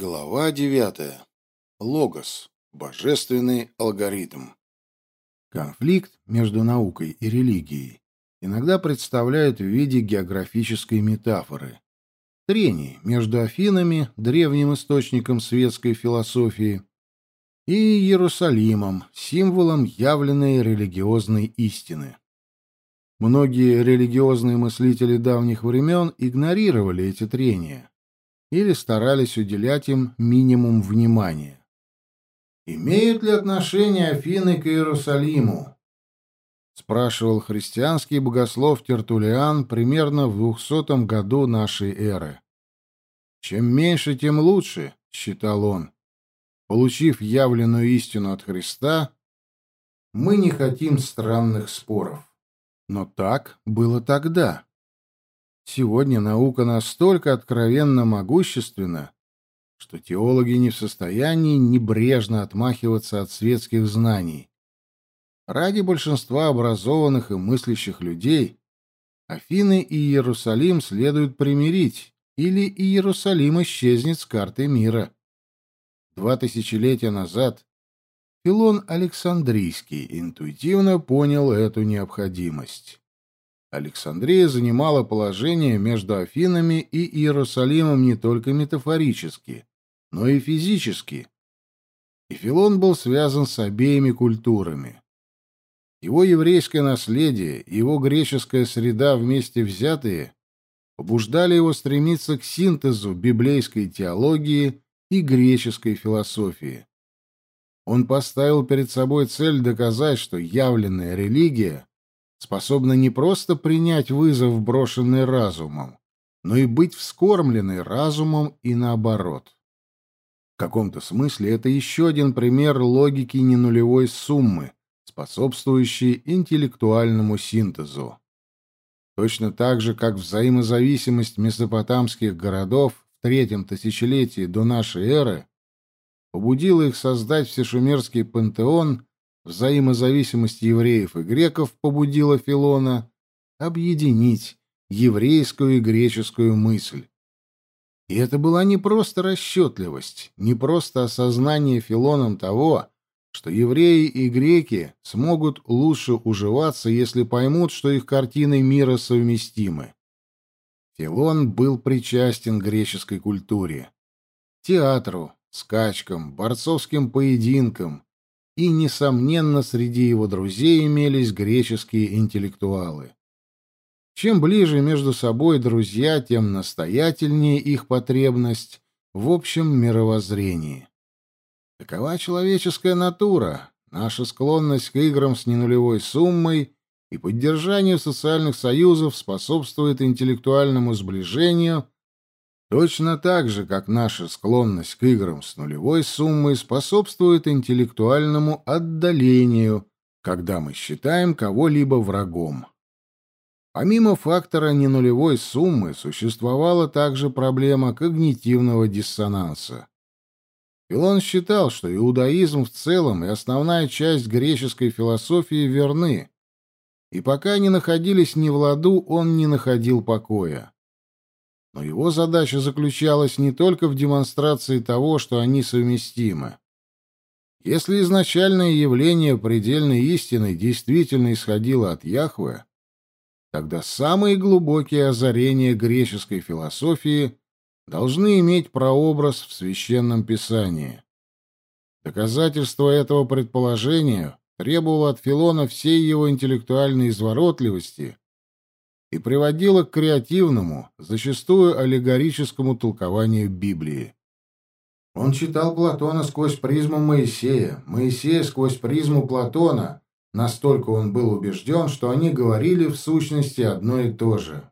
Глава девятая. Логос. Божественный алгоритм. Конфликт между наукой и религией иногда представляют в виде географической метафоры. Трений между Афинами, древним источником светской философии, и Иерусалимом, символом явленной религиозной истины. Многие религиозные мыслители давних времен игнорировали эти трения или старались уделять им минимум внимания. «Имеют ли отношение Афины к Иерусалиму?» — спрашивал христианский богослов Тертулиан примерно в двухсотом году нашей эры. «Чем меньше, тем лучше», — считал он. Получив явленную истину от Христа, мы не хотим странных споров. Но так было тогда. Сегодня наука настолько откровенно могущественна, что теологи не в состоянии небрежно отмахиваться от светских знаний. Ради большинства образованных и мыслящих людей Афины и Иерусалим следует примирить, или Иерусалим исчезнет с карты мира. Два тысячелетия назад Филон Александрийский интуитивно понял эту необходимость. Александрия занимала положение между Афинами и Иерусалимом не только метафорически, но и физически. И был связан с обеими культурами. Его еврейское наследие и его греческая среда вместе взятые побуждали его стремиться к синтезу библейской теологии и греческой философии. Он поставил перед собой цель доказать, что явленная религия способна не просто принять вызов, брошенный разумом, но и быть вскормленной разумом и наоборот. В каком-то смысле это еще один пример логики ненулевой суммы, способствующей интеллектуальному синтезу. Точно так же, как взаимозависимость месопотамских городов в третьем тысячелетии до нашей эры побудила их создать всешумерский пантеон взаимозависимость евреев и греков побудила Филона объединить еврейскую и греческую мысль. И это была не просто расчетливость, не просто осознание Филоном того, что евреи и греки смогут лучше уживаться, если поймут, что их картины мира совместимы. Филон был причастен греческой культуре, театру, скачкам, борцовским поединкам, и, несомненно, среди его друзей имелись греческие интеллектуалы. Чем ближе между собой друзья, тем настоятельнее их потребность в общем мировоззрении. Такова человеческая натура, наша склонность к играм с ненулевой суммой и поддержанию социальных союзов способствует интеллектуальному сближению Точно так же, как наша склонность к играм с нулевой суммой способствует интеллектуальному отдалению, когда мы считаем кого-либо врагом. Помимо фактора ненулевой суммы существовала также проблема когнитивного диссонанса. Филон считал, что иудаизм в целом и основная часть греческой философии верны, и пока они находились не в ладу, он не находил покоя. Но его задача заключалась не только в демонстрации того, что они совместимы. Если изначальное явление предельной истины действительно исходило от Яхве, тогда самые глубокие озарения греческой философии должны иметь прообраз в священном писании. Доказательство этого предположения требовало от Филона всей его интеллектуальной изворотливости и приводило к креативному, зачастую аллегорическому толкованию Библии. Он читал Платона сквозь призму Моисея, Моисея сквозь призму Платона, настолько он был убежден, что они говорили в сущности одно и то же.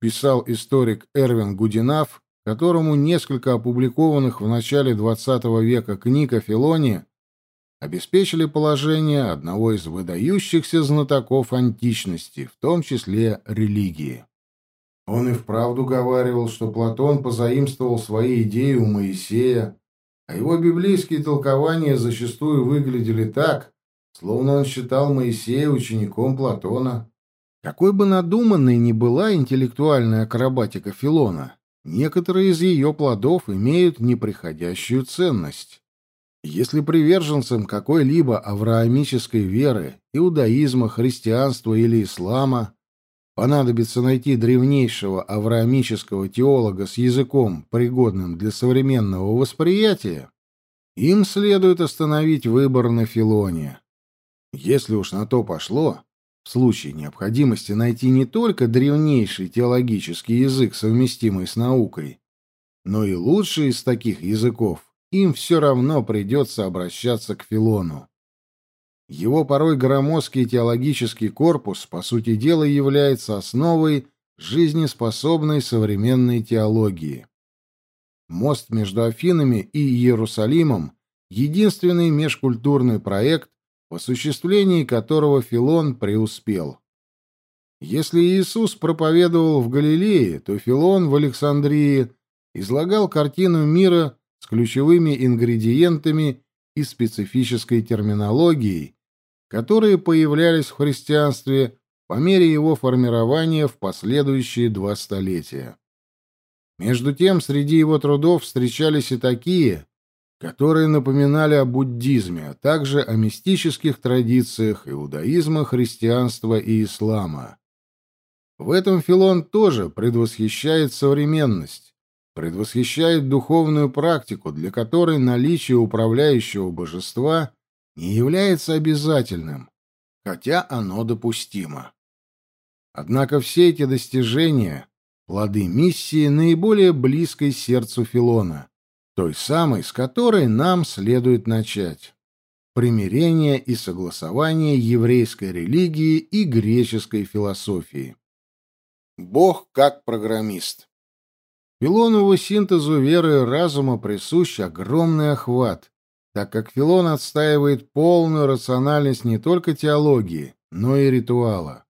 Писал историк Эрвин Гудинав, которому несколько опубликованных в начале XX века книг о Филоне обеспечили положение одного из выдающихся знатоков античности, в том числе религии. Он и вправду говаривал, что Платон позаимствовал свои идеи у Моисея, а его библейские толкования зачастую выглядели так, словно он считал Моисея учеником Платона. Какой бы надуманной ни была интеллектуальная акробатика Филона, некоторые из ее плодов имеют неприходящую ценность. Если приверженцам какой-либо авраамической веры, иудаизма, христианства или ислама понадобится найти древнейшего авраамического теолога с языком, пригодным для современного восприятия, им следует остановить выбор на Филоне. Если уж на то пошло, в случае необходимости найти не только древнейший теологический язык, совместимый с наукой, но и лучший из таких языков, им все равно придется обращаться к Филону. Его порой громоздкий теологический корпус, по сути дела, является основой жизнеспособной современной теологии. Мост между Афинами и Иерусалимом — единственный межкультурный проект, в осуществлении которого Филон преуспел. Если Иисус проповедовал в Галилее, то Филон в Александрии излагал картину мира с ключевыми ингредиентами и специфической терминологией, которые появлялись в христианстве по мере его формирования в последующие два столетия. Между тем, среди его трудов встречались и такие, которые напоминали о буддизме, а также о мистических традициях иудаизма, христианства и ислама. В этом Филон тоже предвосхищает современность, предвосхищает духовную практику, для которой наличие управляющего божества не является обязательным, хотя оно допустимо. Однако все эти достижения — плоды миссии наиболее близкой сердцу Филона, той самой, с которой нам следует начать. Примирение и согласование еврейской религии и греческой философии. Бог как программист. Филонову синтезу веры и разума присущ огромный охват, так как Филон отстаивает полную рациональность не только теологии, но и ритуала.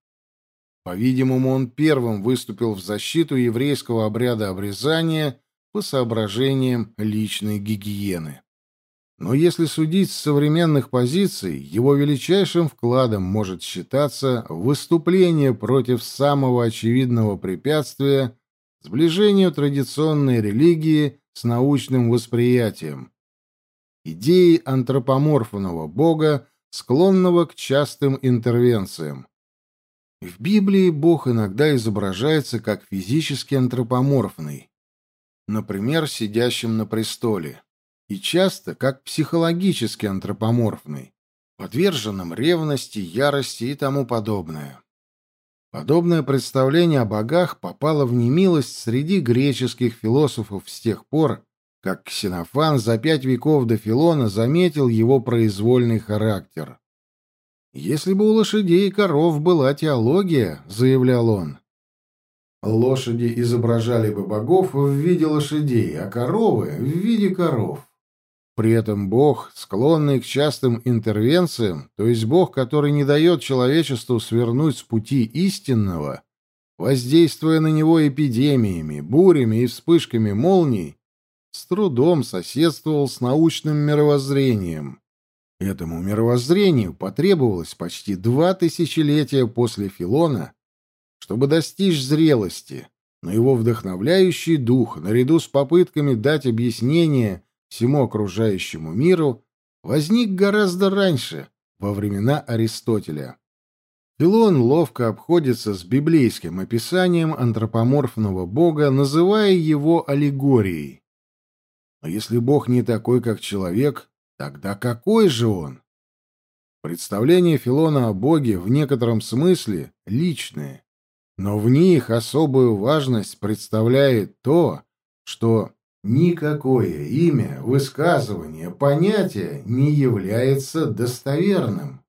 По-видимому, он первым выступил в защиту еврейского обряда обрезания по соображениям личной гигиены. Но если судить с современных позиций, его величайшим вкладом может считаться выступление против самого очевидного препятствия сближению традиционной религии с научным восприятием, идеи антропоморфного бога, склонного к частым интервенциям. В Библии Бог иногда изображается как физически антропоморфный, например, сидящим на престоле, и часто как психологически антропоморфный, подверженным ревности, ярости и тому подобное. Подобное представление о богах попало в немилость среди греческих философов с тех пор, как Ксенофан за пять веков до Филона заметил его произвольный характер. «Если бы у лошадей и коров была теология», — заявлял он, — «лошади изображали бы богов в виде лошадей, а коровы — в виде коров. При этом Бог, склонный к частым интервенциям, то есть Бог, который не дает человечеству свернуть с пути истинного, воздействуя на него эпидемиями, бурями и вспышками молний, с трудом соседствовал с научным мировоззрением. Этому мировоззрению потребовалось почти два тысячелетия после Филона, чтобы достичь зрелости, но его вдохновляющий дух, наряду с попытками дать объяснение всему окружающему миру возник гораздо раньше, во времена Аристотеля. Филон ловко обходится с библейским описанием антропоморфного бога, называя его аллегорией. Но если бог не такой, как человек, тогда какой же он? Представления Филона о боге в некотором смысле личные, но в них особую важность представляет то, что Никакое имя, высказывание, понятие не является достоверным.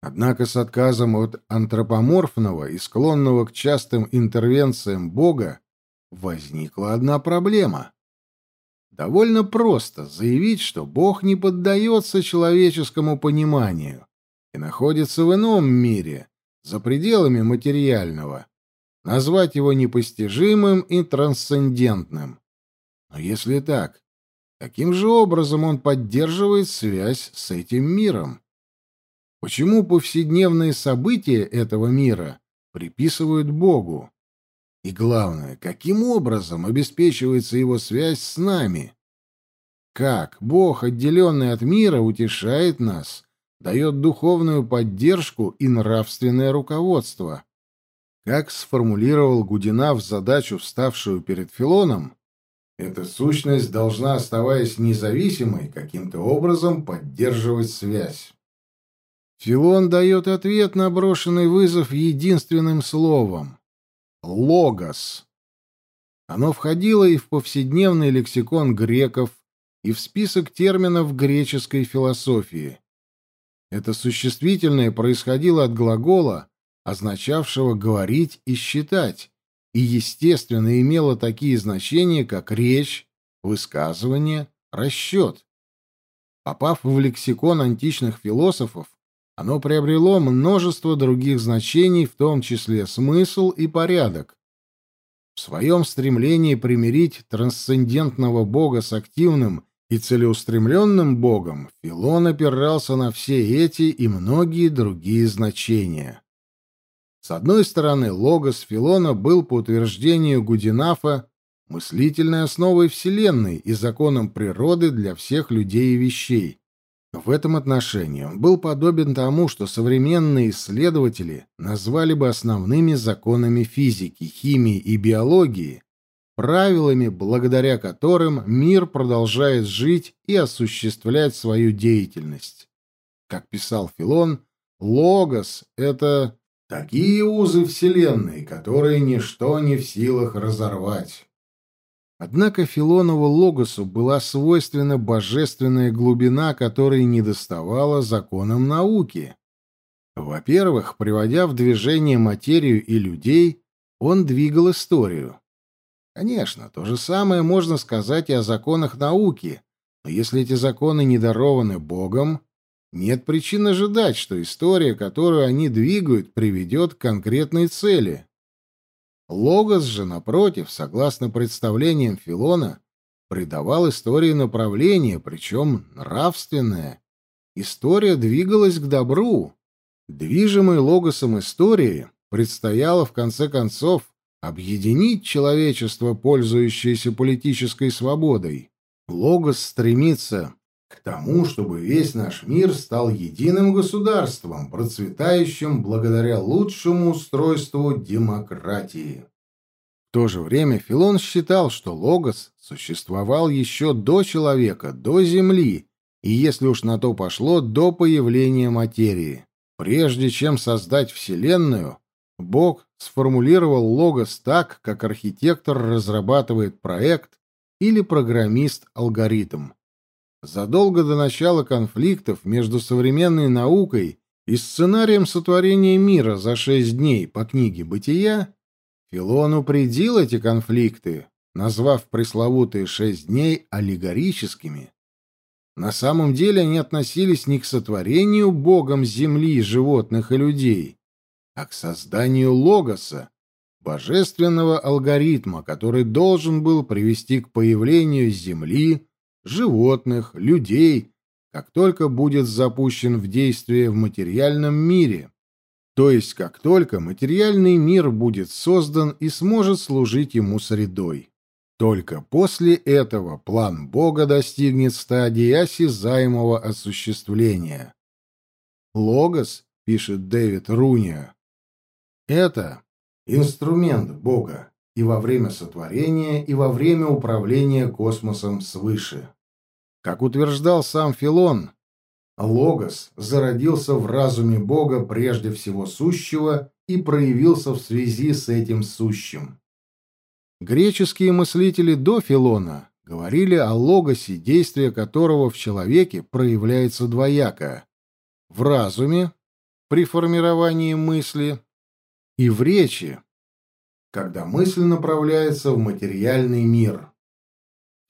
Однако с отказом от антропоморфного и склонного к частым интервенциям Бога возникла одна проблема. Довольно просто заявить, что Бог не поддается человеческому пониманию и находится в ином мире, за пределами материального, назвать его непостижимым и трансцендентным. Но если так, каким же образом он поддерживает связь с этим миром? Почему повседневные события этого мира приписывают Богу? И главное, каким образом обеспечивается его связь с нами? Как Бог, отделенный от мира, утешает нас, дает духовную поддержку и нравственное руководство? Как сформулировал Гудинав задачу, вставшую перед Филоном, эта сущность должна, оставаясь независимой, каким-то образом поддерживать связь. Филон дает ответ на брошенный вызов единственным словом — «логос». Оно входило и в повседневный лексикон греков, и в список терминов греческой философии. Это существительное происходило от глагола, означавшего «говорить» и «считать», и, естественно, имело такие значения, как речь, высказывание, расчет. Попав в лексикон античных философов, оно приобрело множество других значений, в том числе смысл и порядок. В своем стремлении примирить трансцендентного бога с активным и целеустремленным богом, Филон опирался на все эти и многие другие значения. С одной стороны, логос Филона был, по утверждению Гудинафа, мыслительной основой Вселенной и законом природы для всех людей и вещей. В этом отношении он был подобен тому, что современные исследователи назвали бы основными законами физики, химии и биологии, правилами, благодаря которым мир продолжает жить и осуществлять свою деятельность. Как писал Филон, логос — это Такие узы Вселенной, которые ничто не в силах разорвать. Однако Филонову логосу была свойственна божественная глубина, которой не доставала законам науки. Во-первых, приводя в движение материю и людей, он двигал историю. Конечно, то же самое можно сказать и о законах науки, но если эти законы не дарованы Богом, нет причин ожидать, что история, которую они двигают, приведет к конкретной цели. Логос же, напротив, согласно представлениям Филона, придавал истории направление, причем нравственное. История двигалась к добру. Движимой логосом истории предстояло, в конце концов, объединить человечество, пользующееся политической свободой. Логос стремится к тому, чтобы весь наш мир стал единым государством, процветающим благодаря лучшему устройству демократии. В то же время Филон считал, что Логос существовал еще до человека, до Земли, и, если уж на то пошло, до появления материи. Прежде чем создать Вселенную, Бог сформулировал Логос так, как архитектор разрабатывает проект или программист алгоритм. Задолго до начала конфликтов между современной наукой и сценарием сотворения мира за шесть дней по книге «Бытия» Филон упредил эти конфликты, назвав пресловутые шесть дней аллегорическими. На самом деле они относились не к сотворению Богом земли, животных и людей, а к созданию логоса, божественного алгоритма, который должен был привести к появлению земли, животных, людей, как только будет запущен в действие в материальном мире, то есть как только материальный мир будет создан и сможет служить ему средой. Только после этого план Бога достигнет стадии осязаемого осуществления. Логос, пишет Дэвид Руния, это инструмент Бога, и во время сотворения, и во время управления космосом свыше. Как утверждал сам Филон, Логос зародился в разуме Бога прежде всего сущего и проявился в связи с этим сущим. Греческие мыслители до Филона говорили о логосе, действие которого в человеке проявляется двояко — в разуме, при формировании мысли, и в речи, когда мысль направляется в материальный мир.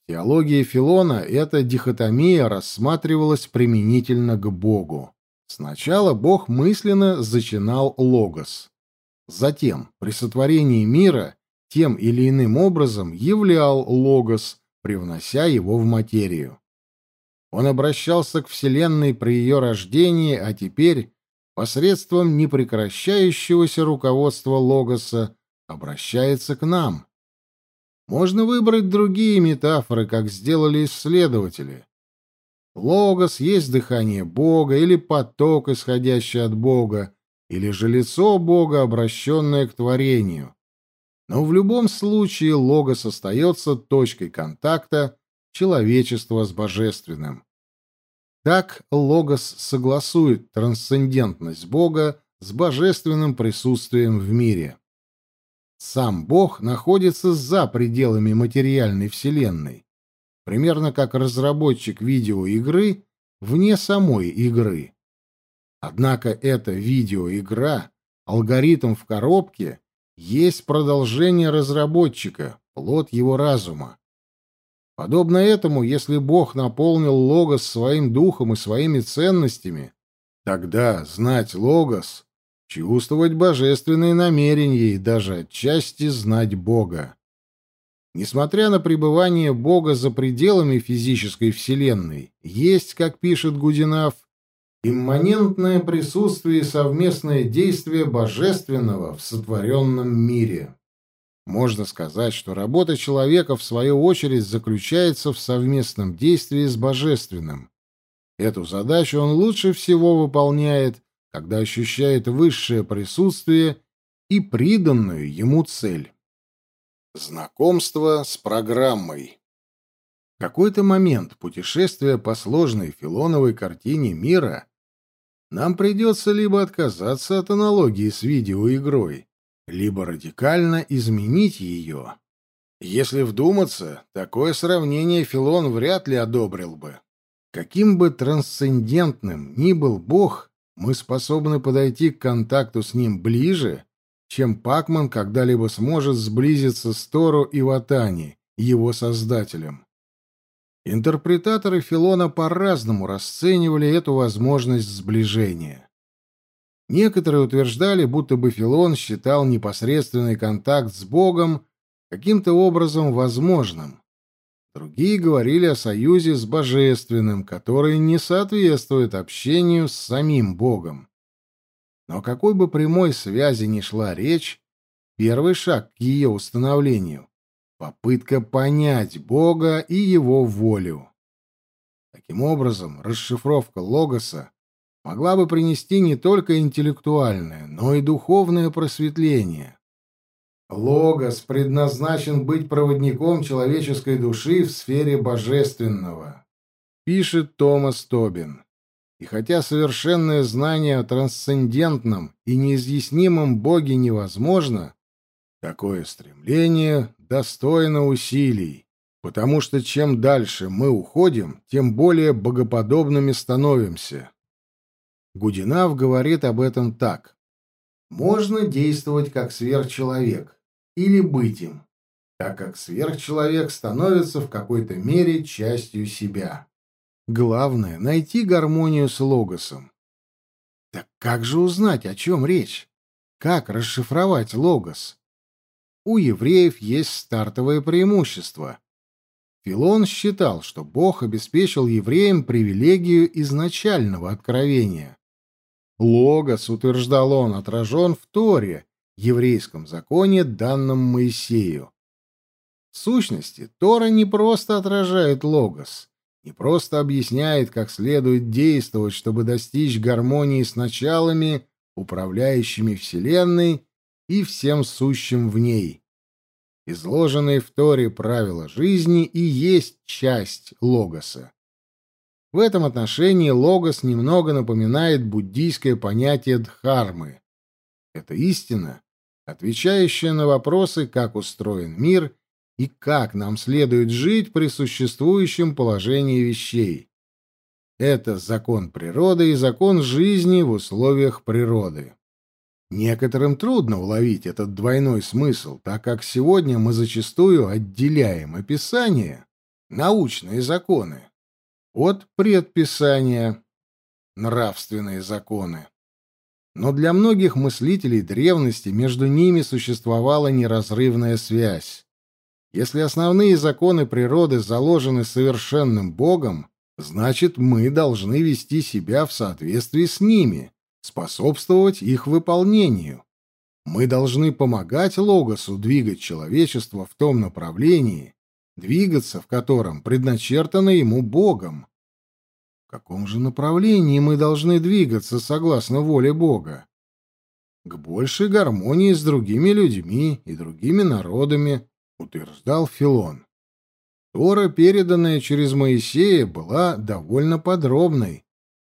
В теологии Филона эта дихотомия рассматривалась применительно к Богу. Сначала Бог мысленно зачинал логос. Затем, при сотворении мира, тем или иным образом являл логос, привнося его в материю. Он обращался к Вселенной при ее рождении, а теперь, посредством непрекращающегося руководства логоса, обращается к нам. Можно выбрать другие метафоры, как сделали исследователи. Логос есть дыхание Бога или поток, исходящий от Бога, или же лицо Бога, обращенное к творению. Но в любом случае Логос остается точкой контакта человечества с божественным. Так Логос согласует трансцендентность Бога с божественным присутствием в мире. Сам Бог находится за пределами материальной вселенной, примерно как разработчик видеоигры вне самой игры. Однако эта видеоигра, алгоритм в коробке, есть продолжение разработчика, плод его разума. Подобно этому, если Бог наполнил Логос своим духом и своими ценностями, тогда знать Логос чувствовать божественные намерения и даже отчасти знать Бога. Несмотря на пребывание Бога за пределами физической вселенной, есть, как пишет Гудинав, имманентное присутствие и совместное действие божественного в сотворенном мире. Можно сказать, что работа человека, в свою очередь, заключается в совместном действии с божественным. Эту задачу он лучше всего выполняет, когда ощущает высшее присутствие и приданную ему цель. Знакомство с программой какой-то момент путешествия по сложной филоновой картине мира нам придется либо отказаться от аналогии с видеоигрой, либо радикально изменить ее. Если вдуматься, такое сравнение Филон вряд ли одобрил бы. Каким бы трансцендентным ни был Бог, мы способны подойти к контакту с ним ближе, чем Пакман когда-либо сможет сблизиться с Тору и Ватани, его создателем. Интерпретаторы Филона по-разному расценивали эту возможность сближения. Некоторые утверждали, будто бы Филон считал непосредственный контакт с Богом каким-то образом возможным. Другие говорили о союзе с Божественным, который не соответствует общению с самим Богом. Но какой бы прямой связи ни шла речь, первый шаг к ее установлению — попытка понять Бога и его волю. Таким образом, расшифровка Логоса могла бы принести не только интеллектуальное, но и духовное просветление. Логос предназначен быть проводником человеческой души в сфере божественного, пишет Томас Тобин. И хотя совершенное знание о трансцендентном и неизъяснимом Боге невозможно, такое стремление достойно усилий, потому что чем дальше мы уходим, тем более богоподобными становимся. Гудинав говорит об этом так. Можно действовать как сверхчеловек, или быть им, так как сверхчеловек становится в какой-то мере частью себя. Главное — найти гармонию с логосом. Так как же узнать, о чем речь? Как расшифровать логос? У евреев есть стартовое преимущество. Филон считал, что Бог обеспечил евреям привилегию изначального откровения. Логос, утверждал он, отражен в Торе, еврейском законе, данном Моисею. В сущности, Тора не просто отражает логос, не просто объясняет, как следует действовать, чтобы достичь гармонии с началами, управляющими Вселенной и всем сущим в ней. Изложенные в Торе правила жизни и есть часть логоса. В этом отношении логос немного напоминает буддийское понятие дхармы. Это истина, отвечающая на вопросы, как устроен мир и как нам следует жить при существующем положении вещей. Это закон природы и закон жизни в условиях природы. Некоторым трудно уловить этот двойной смысл, так как сегодня мы зачастую отделяем описание, научные законы, от предписания, нравственные законы. Но для многих мыслителей древности между ними существовала неразрывная связь. Если основные законы природы заложены совершенным Богом, значит, мы должны вести себя в соответствии с ними, способствовать их выполнению. Мы должны помогать Логосу двигать человечество в том направлении, двигаться в котором предначертано ему Богом. Каком же направлении мы должны двигаться согласно воле Бога? К большей гармонии с другими людьми и другими народами, утверждал Филон. Тора, переданная через Моисея, была довольно подробной,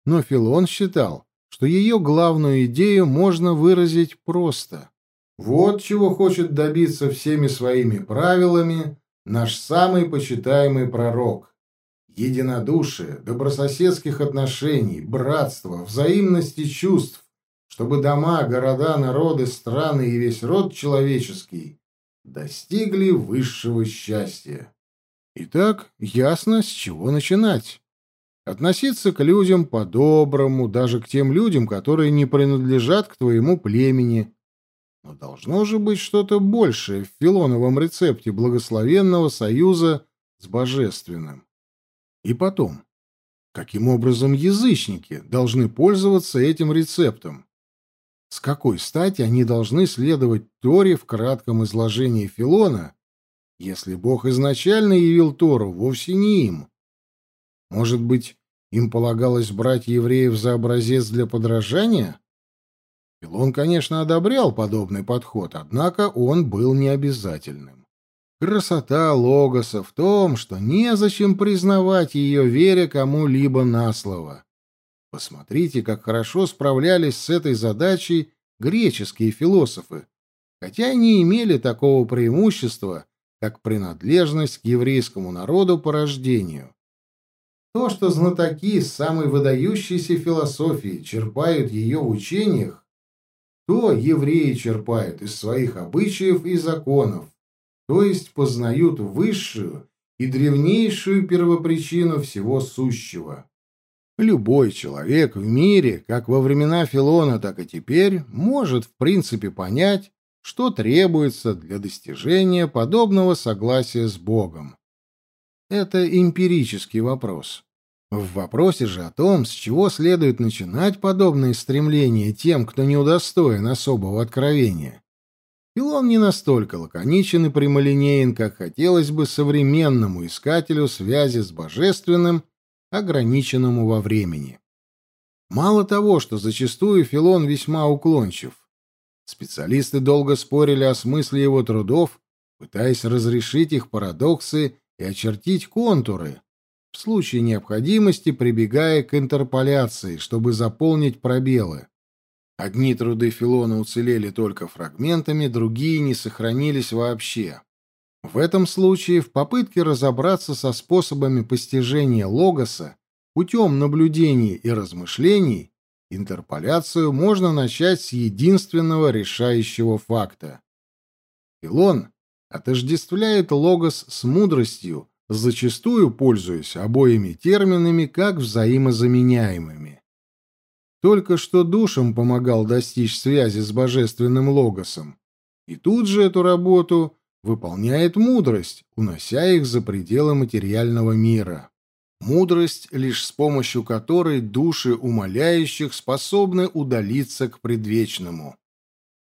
но Филон считал, что ее главную идею можно выразить просто. Вот чего хочет добиться всеми своими правилами наш самый почитаемый пророк. Единодушие, добрососедских отношений, братство, взаимности чувств, чтобы дома, города, народы, страны и весь род человеческий достигли высшего счастья. Итак, ясно, с чего начинать. Относиться к людям по-доброму, даже к тем людям, которые не принадлежат к твоему племени. Но должно же быть что-то большее в филоновом рецепте благословенного союза с божественным. И потом, каким образом язычники должны пользоваться этим рецептом? С какой стати они должны следовать Торе в кратком изложении Филона, если Бог изначально явил Тору вовсе не им? Может быть, им полагалось брать евреев за образец для подражания? Филон, конечно, одобрял подобный подход, однако он был необязательным. Красота Логоса в том, что незачем признавать ее вере кому-либо на слово. Посмотрите, как хорошо справлялись с этой задачей греческие философы, хотя не имели такого преимущества, как принадлежность к еврейскому народу по рождению. То, что знатоки самой выдающейся философии черпают ее в учениях, то евреи черпают из своих обычаев и законов, то есть познают высшую и древнейшую первопричину всего сущего. Любой человек в мире, как во времена Филона, так и теперь, может в принципе понять, что требуется для достижения подобного согласия с Богом. Это эмпирический вопрос. В вопросе же о том, с чего следует начинать подобные стремления тем, кто не удостоен особого откровения, Филон не настолько лаконичен и прямолинеен, как хотелось бы современному искателю связи с божественным ограниченному во времени. Мало того, что зачастую Филон весьма уклончив. Специалисты долго спорили о смысле его трудов, пытаясь разрешить их парадоксы и очертить контуры, в случае необходимости прибегая к интерполяции, чтобы заполнить пробелы. Одни труды Филона уцелели только фрагментами, другие не сохранились вообще. В этом случае в попытке разобраться со способами постижения логоса путем наблюдений и размышлений интерполяцию можно начать с единственного решающего факта. Филон отождествляет логос с мудростью, зачастую пользуясь обоими терминами как взаимозаменяемыми. Только что душам помогал достичь связи с божественным логосом, и тут же эту работу выполняет мудрость, унося их за пределы материального мира. Мудрость, лишь с помощью которой души умоляющих способны удалиться к предвечному.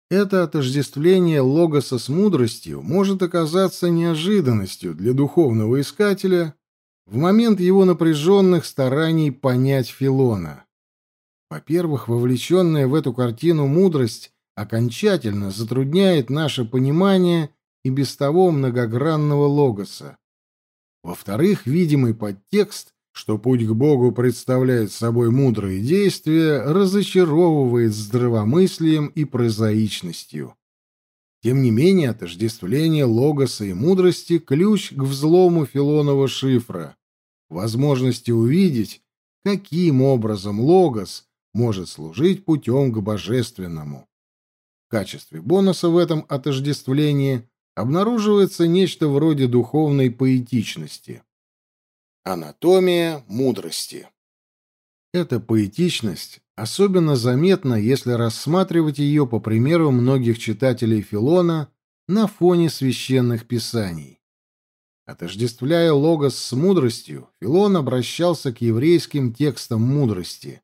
Это отождествление логоса с мудростью может оказаться неожиданностью для духовного искателя в момент его напряженных стараний понять Филона. Во-первых, вовлеченная в эту картину мудрость окончательно затрудняет наше понимание и без того многогранного логоса. Во-вторых, видимый подтекст, что путь к Богу представляет собой мудрые действия, разочаровывает здравомыслием и прозаичностью. Тем не менее, отождествление логоса и мудрости – ключ к взлому филонова шифра, возможности увидеть, каким образом логос может служить путем к божественному. В качестве бонуса в этом отождествлении обнаруживается нечто вроде духовной поэтичности. Анатомия мудрости. Эта поэтичность особенно заметна, если рассматривать ее по примеру многих читателей Филона на фоне священных писаний. Отождествляя логос с мудростью, Филон обращался к еврейским текстам мудрости,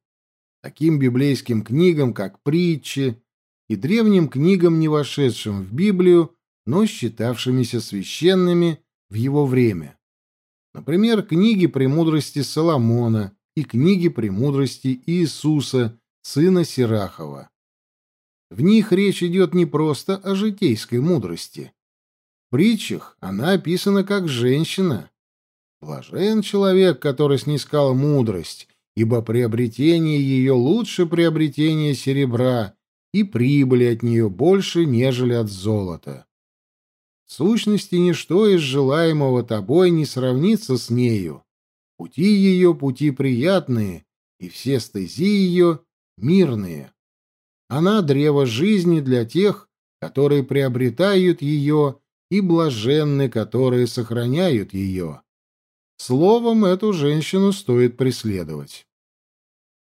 таким библейским книгам, как притчи, и древним книгам, не вошедшим в Библию, но считавшимися священными в его время. Например, книги «Премудрости Соломона» и книги «Премудрости Иисуса», сына Сирахова. В них речь идет не просто о житейской мудрости. В притчах она описана как женщина. Блажен человек, который снискал мудрость, ибо приобретение ее лучше приобретения серебра, и прибыли от нее больше, нежели от золота. В сущности, ничто из желаемого тобой не сравнится с нею. Пути ее — пути приятные, и все стези ее — мирные. Она — древо жизни для тех, которые приобретают ее, и блаженны, которые сохраняют ее. Словом, эту женщину стоит преследовать.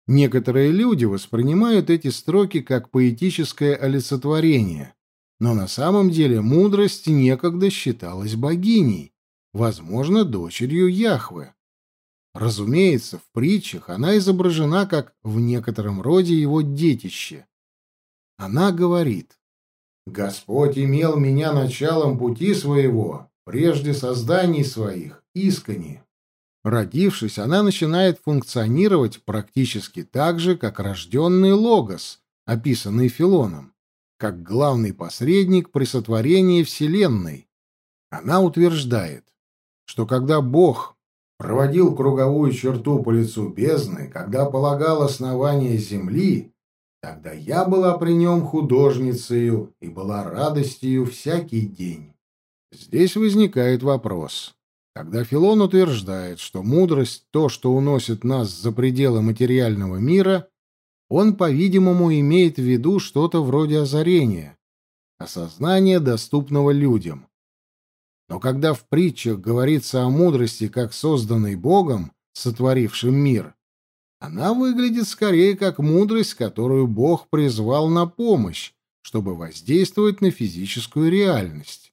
Некоторые люди воспринимают эти строки как поэтическое олицетворение, но на самом деле мудрость некогда считалась богиней, возможно, дочерью Яхве. Разумеется, в притчах она изображена как в некотором роде его детище. Она говорит, «Господь имел меня началом пути своего, прежде созданий своих, искони». Родившись, она начинает функционировать практически так же, как рожденный Логос, описанный Филоном как главный посредник при сотворении Вселенной. Она утверждает, что когда Бог проводил круговую черту по лицу бездны, когда полагал основание земли, тогда я была при нем художницею и была радостью всякий день. Здесь возникает вопрос. Когда Филон утверждает, что мудрость — то, что уносит нас за пределы материального мира, он, по-видимому, имеет в виду что-то вроде озарения, осознания, доступного людям. Но когда в притчах говорится о мудрости, как созданной Богом, сотворившим мир, она выглядит скорее как мудрость, которую Бог призвал на помощь, чтобы воздействовать на физическую реальность.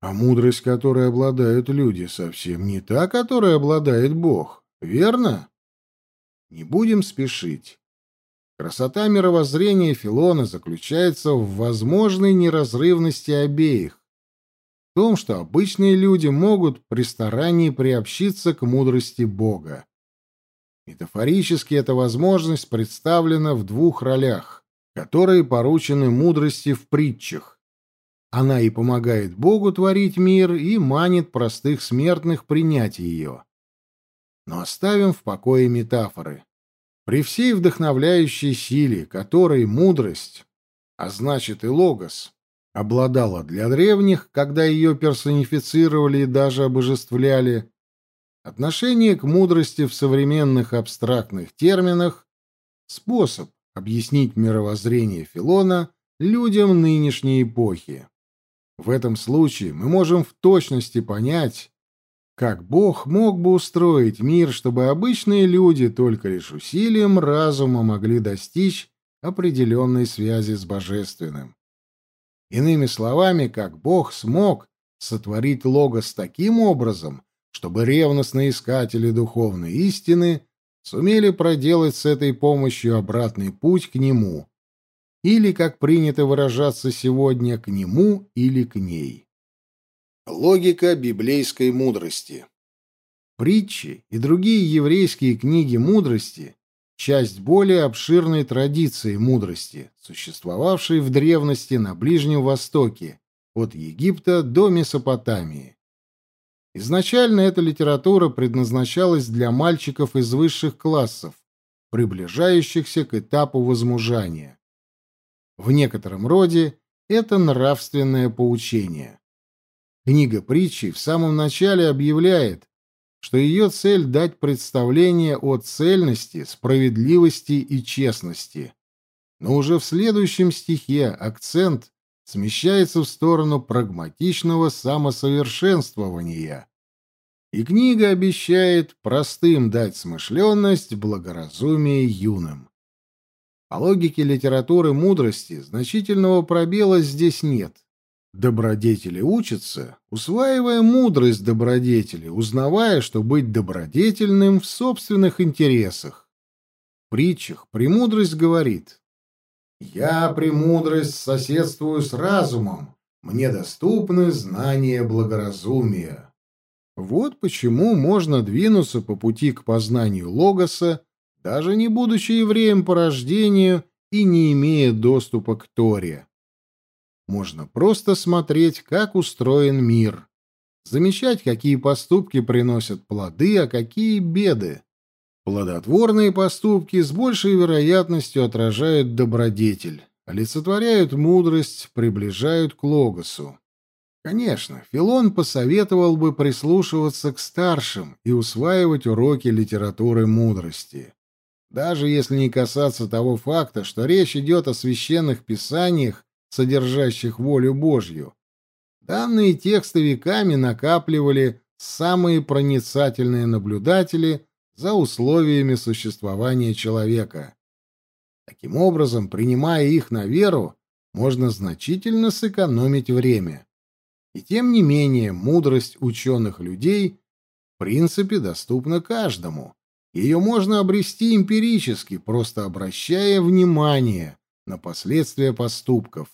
А мудрость, которой обладают люди, совсем не та, которой обладает Бог, верно? Не будем спешить. Красота мировоззрения Филона заключается в возможной неразрывности обеих. В том, что обычные люди могут при старании приобщиться к мудрости Бога. Метафорически эта возможность представлена в двух ролях, которые поручены мудрости в притчах. Она и помогает Богу творить мир, и манит простых смертных принять ее. Но оставим в покое метафоры. При всей вдохновляющей силе, которой мудрость, а значит и логос, обладала для древних, когда ее персонифицировали и даже обожествляли, отношение к мудрости в современных абстрактных терминах — способ объяснить мировоззрение Филона людям нынешней эпохи. В этом случае мы можем в точности понять, как Бог мог бы устроить мир, чтобы обычные люди только лишь усилием разума могли достичь определенной связи с Божественным? Иными словами, как Бог смог сотворить Логос таким образом, чтобы ревностные искатели духовной истины сумели проделать с этой помощью обратный путь к Нему, или, как принято выражаться сегодня, к Нему или к ней. Логика библейской мудрости. Притчи и другие еврейские книги мудрости — часть более обширной традиции мудрости, существовавшей в древности на Ближнем Востоке, от Египта до Месопотамии. Изначально эта литература предназначалась для мальчиков из высших классов, приближающихся к этапу возмужания. В некотором роде это нравственное поучение. Книга притчи в самом начале объявляет, что ее цель — дать представление о цельности, справедливости и честности. Но уже в следующем стихе акцент смещается в сторону прагматичного самосовершенствования. И книга обещает простым дать смышленность, благоразумие юным. По логике литературы мудрости значительного пробела здесь нет. Добродетели учатся, усваивая мудрость добродетели, узнавая, что быть добродетельным в собственных интересах. В притчах премудрость говорит Я, премудрость, соседствую с разумом, мне доступны знания благоразумия. Вот почему можно двинуться по пути к познанию Логоса, даже не будучи евреем по рождению и не имея доступа к Торе. Можно просто смотреть, как устроен мир, замечать, какие поступки приносят плоды, а какие беды. Плодотворные поступки с большей вероятностью отражают добродетель, олицетворяют мудрость, приближают к логосу. Конечно, Филон посоветовал бы прислушиваться к старшим и усваивать уроки литературы мудрости. Даже если не касаться того факта, что речь идет о священных писаниях, содержащих волю Божью, данные тексты веками накапливали самые проницательные наблюдатели за условиями существования человека. Таким образом, принимая их на веру, можно значительно сэкономить время. И тем не менее, мудрость ученых людей в принципе доступна каждому. Ее можно обрести эмпирически, просто обращая внимание на последствия поступков.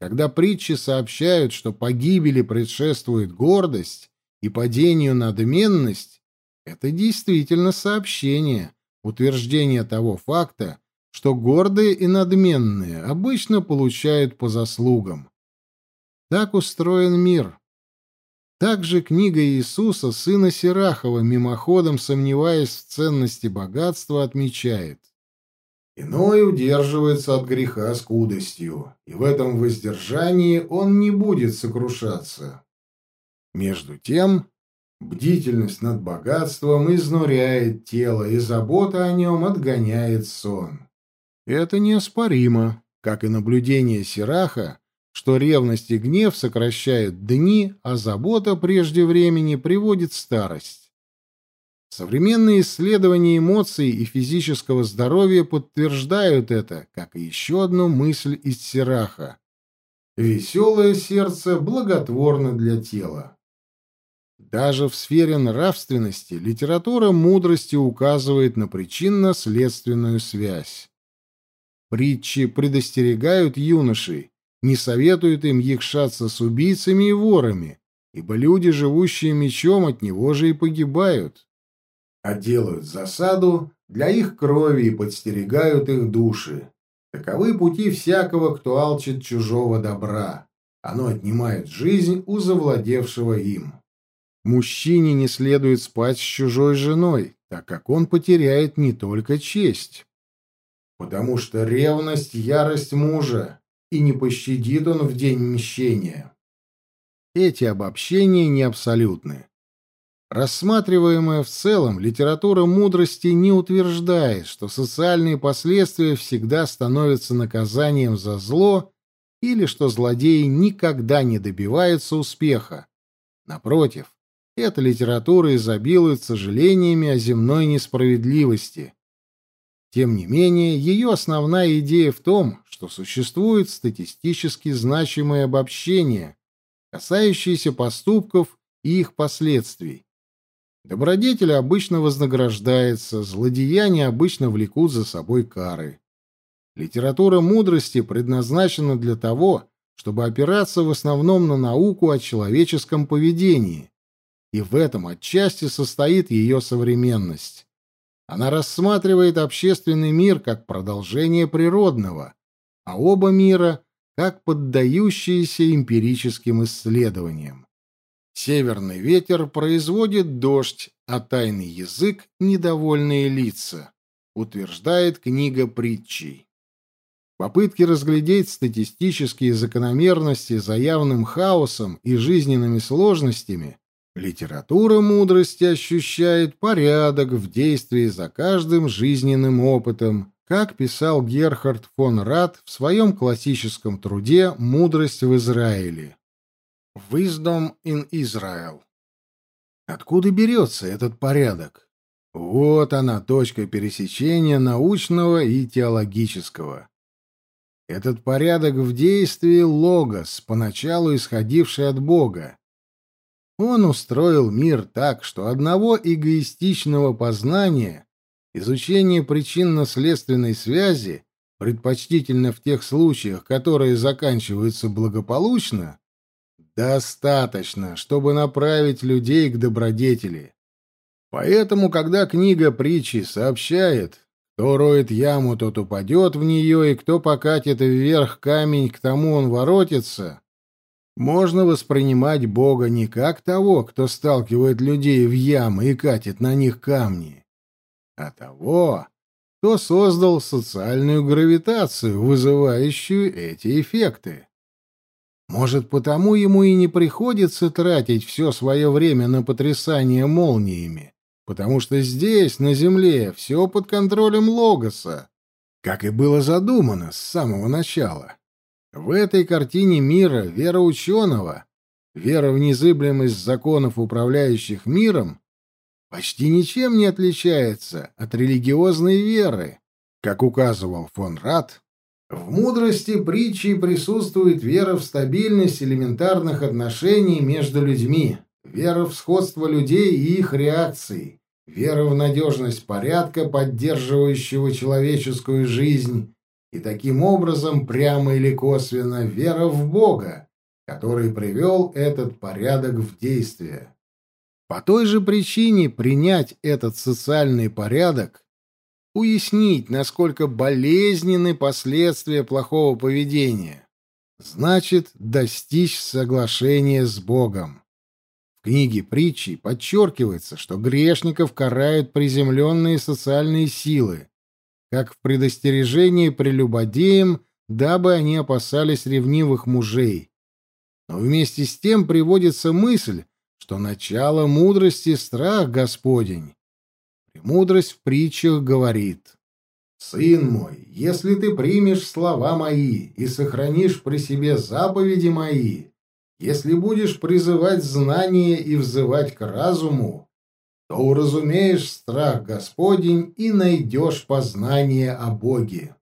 Когда притчи сообщают, что погибели предшествует гордость и падению надменность, это действительно сообщение, утверждение того факта, что гордые и надменные обычно получают по заслугам. Так устроен мир. Также книга Иисуса, сына Сирахова, мимоходом сомневаясь в ценности богатства, отмечает. Иной удерживается от греха скудостью, и в этом воздержании он не будет сокрушаться. Между тем, бдительность над богатством изнуряет тело, и забота о нем отгоняет сон. Это неоспоримо, как и наблюдение Сираха, что ревность и гнев сокращают дни, а забота прежде времени приводит старость. Современные исследования эмоций и физического здоровья подтверждают это, как и еще одну мысль из Сираха. Веселое сердце благотворно для тела. Даже в сфере нравственности литература мудрости указывает на причинно-следственную связь. Притчи предостерегают юношей, не советуют им якшаться с убийцами и ворами, ибо люди, живущие мечом, от него же и погибают. А делают засаду для их крови и подстерегают их души. Таковы пути всякого, кто алчит чужого добра. Оно отнимает жизнь у завладевшего им. Мужчине не следует спать с чужой женой, так как он потеряет не только честь. Потому что ревность — ярость мужа, и не пощадит он в день мщения. Эти обобщения не абсолютны. Рассматриваемая в целом литература мудрости не утверждает, что социальные последствия всегда становятся наказанием за зло или что злодеи никогда не добиваются успеха. Напротив, эта литература изобилует сожалениями о земной несправедливости, тем не менее, ее основная идея в том, что существуют статистически значимые обобщения, касающиеся поступков и их последствий. Добродетель обычно вознаграждается, злодеяния обычно влекут за собой кары. Литература мудрости предназначена для того, чтобы опираться в основном на науку о человеческом поведении, и в этом отчасти состоит ее современность. Она рассматривает общественный мир как продолжение природного, а оба мира как поддающиеся эмпирическим исследованиям. Северный ветер производит дождь, а тайный язык — недовольные лица, утверждает книга притчей. Попытки разглядеть статистические закономерности за явным хаосом и жизненными сложностями Литература мудрости ощущает порядок в действии за каждым жизненным опытом, как писал Герхард фон Рад в своем классическом труде «Мудрость в Израиле». «Wisdom in Israel». Откуда берется этот порядок? Вот она, точка пересечения научного и теологического. Этот порядок в действии — логос, поначалу исходивший от Бога, он устроил мир так, что одного эгоистичного познания, изучения причинно-следственной связи предпочтительно в тех случаях, которые заканчиваются благополучно, достаточно, чтобы направить людей к добродетели. Поэтому, когда книга притчи сообщает, кто роет яму, тот упадет в нее, и кто покатит вверх камень, к тому он воротится, можно воспринимать Бога не как того, кто сталкивает людей в ямы и катит на них камни, а того, кто создал социальную гравитацию, вызывающую эти эффекты. Может, потому ему и не приходится тратить все свое время на потрясание молниями, потому что здесь, на Земле, все под контролем Логоса, как и было задумано с самого начала. В этой картине мира вера ученого, вера в незыблемость законов, управляющих миром, почти ничем не отличается от религиозной веры. Как указывал фон Рад, в мудрости притчи присутствует вера в стабильность элементарных отношений между людьми, вера в сходство людей и их реакций, вера в надежность порядка, поддерживающего человеческую жизнь, и таким образом, прямо или косвенно, вера в Бога, который привел этот порядок в действие. По той же причине принять этот социальный порядок, уяснить, насколько болезненны последствия плохого поведения, значит достичь соглашения с Богом. В книге притчи подчеркивается, что грешников карают приземленные социальные силы, как в предостережении прелюбодеям, дабы они опасались ревнивых мужей. Но вместе с тем приводится мысль, что начало мудрости — страх Господень. Премудрость в притчах говорит, «Сын мой, если ты примешь слова мои и сохранишь при себе заповеди мои, если будешь призывать знание и взывать к разуму, то уразумеешь страх Господень и найдешь познание о Боге».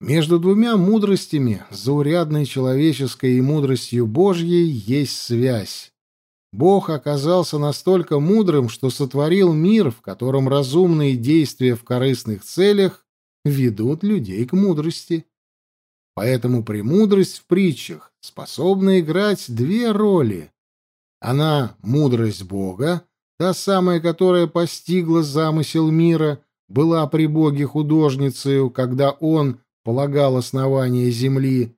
Между двумя мудростями, заурядной человеческой и мудростью Божьей, есть связь. Бог оказался настолько мудрым, что сотворил мир, в котором разумные действия в корыстных целях ведут людей к мудрости. Поэтому премудрость в притчах способна играть две роли. Она — мудрость Бога, та самая, которая постигла замысел мира, была при Боге художницею, когда Он полагал основание земли,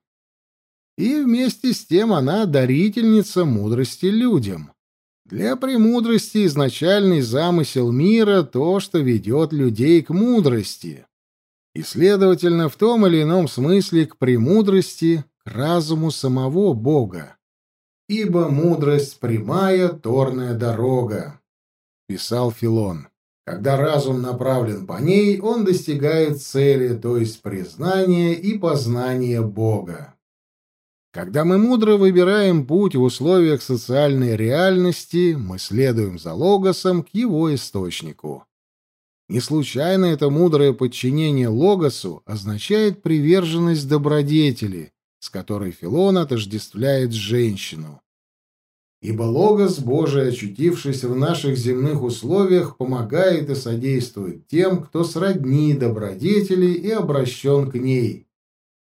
и вместе с тем она дарительница мудрости людям. Для премудрости изначальный замысел мира — то, что ведет людей к мудрости. И, следовательно, в том или ином смысле к премудрости, к разуму самого Бога. «Ибо мудрость — прямая торная дорога», — писал Филон. Когда разум направлен по ней, он достигает цели, то есть признания и познания Бога. Когда мы мудро выбираем путь в условиях социальной реальности, мы следуем за логосом к его источнику. Не случайно это мудрое подчинение логосу означает приверженность добродетели, с которой Филон отождествляет женщину. Ибо логос Божий, очутившись в наших земных условиях, помогает и содействует тем, кто сродни добродетели и обращен к ней,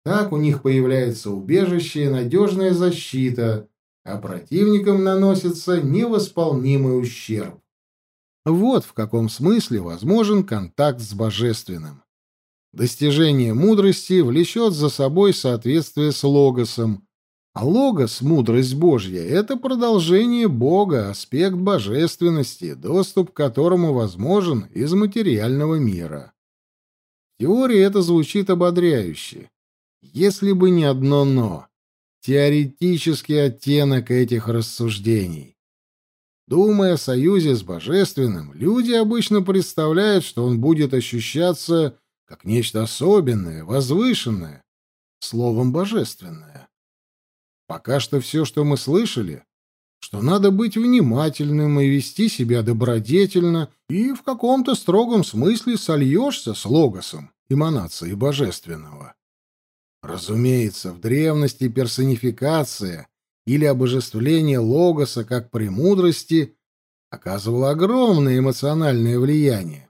так у них появляется убежище и надежная защита, а противникам наносится невосполнимый ущерб. Вот в каком смысле возможен контакт с божественным. Достижение мудрости влечет за собой соответствие с логосом, а логос, мудрость Божья, это продолжение Бога, аспект божественности, доступ к которому возможен из материального мира. В теории это звучит ободряюще. Если бы не одно «но». Теоретический оттенок этих рассуждений. Думая о союзе с Божественным, люди обычно представляют, что он будет ощущаться как нечто особенное, возвышенное, словом «божественное». Пока что все, что мы слышали, что надо быть внимательным и вести себя добродетельно, и в каком-то строгом смысле сольешься с логосом, эманацией божественного. Разумеется, в древности персонификация или обожествление логоса как премудрости оказывало огромное эмоциональное влияние.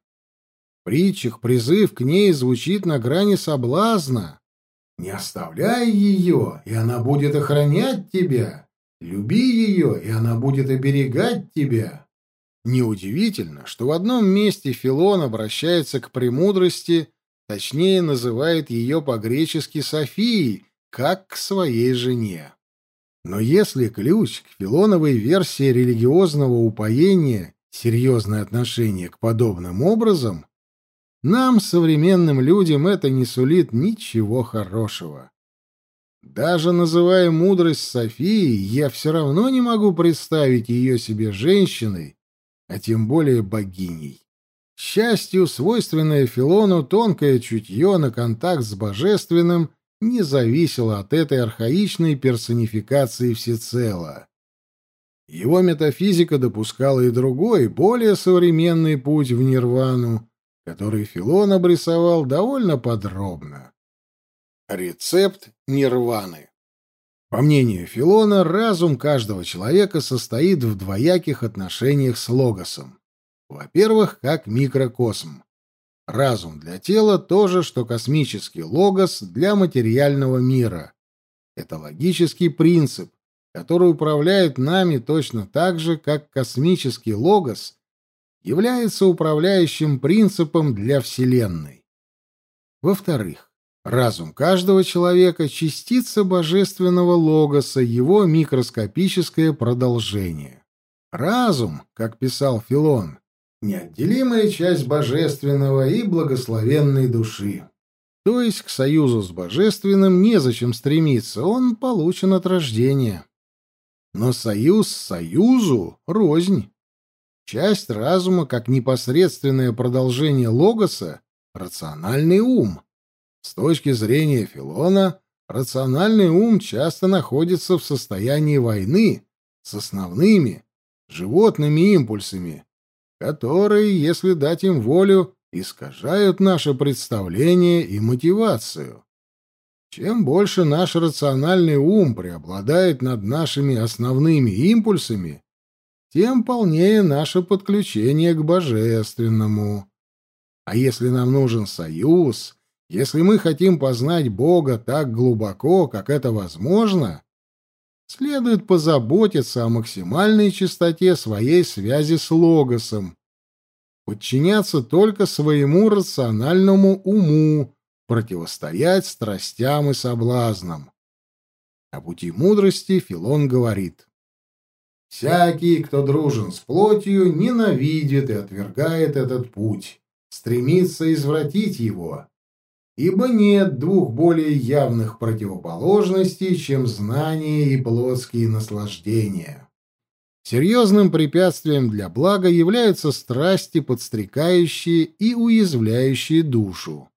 В притчах призыв к ней звучит на грани соблазна. «Не оставляй ее, и она будет охранять тебя. Люби ее, и она будет оберегать тебя». Неудивительно, что в одном месте Филон обращается к премудрости, точнее называет ее по-гречески Софией, как к своей жене. Но если ключ к филоновой версии религиозного упоения — серьезное отношение к подобным образам, нам, современным людям, это не сулит ничего хорошего. Даже называя мудрость Софией, я все равно не могу представить ее себе женщиной, а тем более богиней. К счастью, свойственное Филону тонкое чутье на контакт с божественным не зависело от этой архаичной персонификации всецело. Его метафизика допускала и другой, более современный путь в нирвану, который Филон обрисовал довольно подробно. Рецепт нирваны по мнению Филона, разум каждого человека состоит в двояких отношениях с логосом. Во-первых, как микрокосм. Разум для тела — то же, что космический логос для материального мира. Это логический принцип, который управляет нами точно так же, как космический логос является управляющим принципом для Вселенной. Во-вторых, Разум каждого человека — частица божественного логоса, его микроскопическое продолжение. Разум, как писал Филон, — неотделимая часть божественного и благословенной души. То есть к союзу с божественным незачем стремиться, он получен от рождения. Но союз союзу — рознь. Часть разума, как непосредственное продолжение логоса — рациональный ум. С точки зрения Филона, рациональный ум часто находится в состоянии войны с основными животными импульсами, которые, если дать им волю, искажают наше представление и мотивацию. Чем больше наш рациональный ум преобладает над нашими основными импульсами, тем полнее наше подключение к божественному. А если нам нужен союз, если мы хотим познать Бога так глубоко, как это возможно, следует позаботиться о максимальной чистоте своей связи с Логосом, подчиняться только своему рациональному уму, противостоять страстям и соблазнам. О пути мудрости Филон говорит. «Всякий, кто дружен с плотью, ненавидит и отвергает этот путь, стремится извратить его, ибо нет двух более явных противоположностей, чем знание и плотские наслаждения. Серьезным препятствием для блага являются страсти, подстрекающие и уязвляющие душу.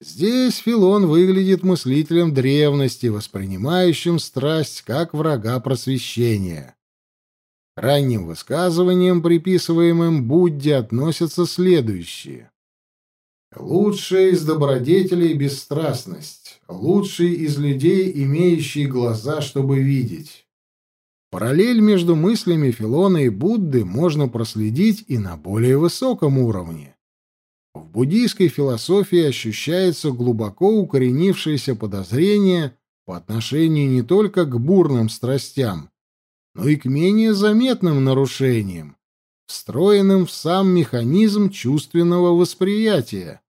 Здесь Филон выглядит мыслителем древности, воспринимающим страсть как врага просвещения. Ранним высказываниям, приписываемым Будде, относятся следующие. Лучшая из добродетелей — бесстрастность, лучший из людей, имеющий глаза, чтобы видеть. Параллель между мыслями Филона и Будды можно проследить и на более высоком уровне. В буддийской философии ощущается глубоко укоренившееся подозрение по отношению не только к бурным страстям, но и к менее заметным нарушениям, встроенным в сам механизм чувственного восприятия.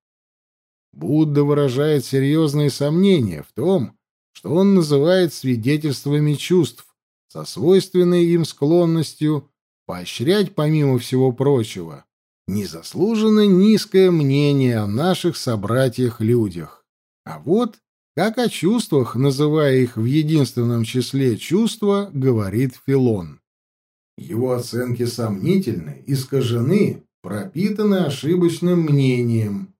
Будда выражает серьезные сомнения в том, что он называет свидетельствами чувств, со свойственной им склонностью поощрять, помимо всего прочего, незаслуженно низкое мнение о наших собратьях-людях. А вот как о чувствах, называя их в единственном числе чувства, говорит Филон. Его оценки сомнительны, искажены, пропитаны ошибочным мнением,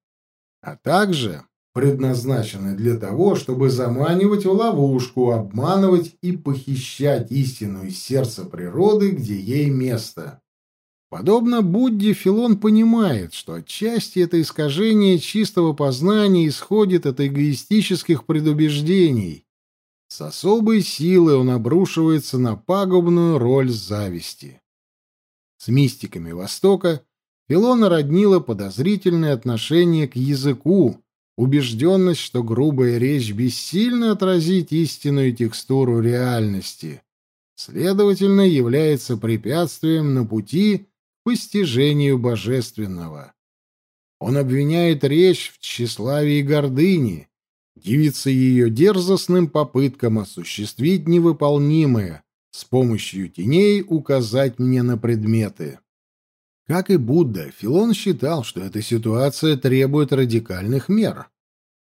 а также предназначены для того, чтобы заманивать в ловушку, обманывать и похищать истину из сердца природы, где ей место. Подобно Будде, Филон понимает, что отчасти это искажение чистого познания исходит от эгоистических предубеждений. С особой силой он обрушивается на пагубную роль зависти. С мистиками Востока Филона роднила подозрительное отношение к языку, убежденность, что грубая речь бессильно отразить истинную текстуру реальности, следовательно, является препятствием на пути постижению божественного. Он обвиняет речь в тщеславии и гордыне, дивится ее дерзостным попыткам осуществить невыполнимое, с помощью теней указать мне на предметы. Как и Будда, Филон считал, что эта ситуация требует радикальных мер.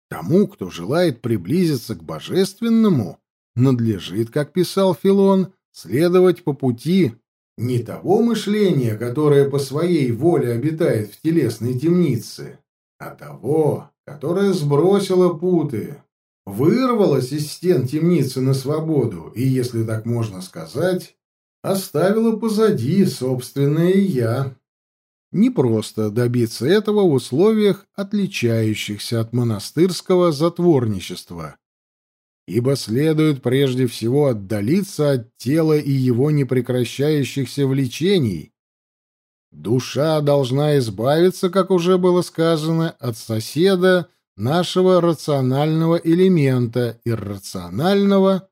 Тому, кто желает приблизиться к божественному, надлежит, как писал Филон, следовать по пути не того мышления, которое по своей воле обитает в телесной темнице, а того, которое сбросило путы, вырвалось из стен темницы на свободу и, если так можно сказать, оставило позади собственное «я». Не просто добиться этого в условиях, отличающихся от монастырского затворничества, ибо следует прежде всего отдалиться от тела и его непрекращающихся влечений. Душа должна избавиться, как уже было сказано, от соседа нашего рационального элемента, иррационального,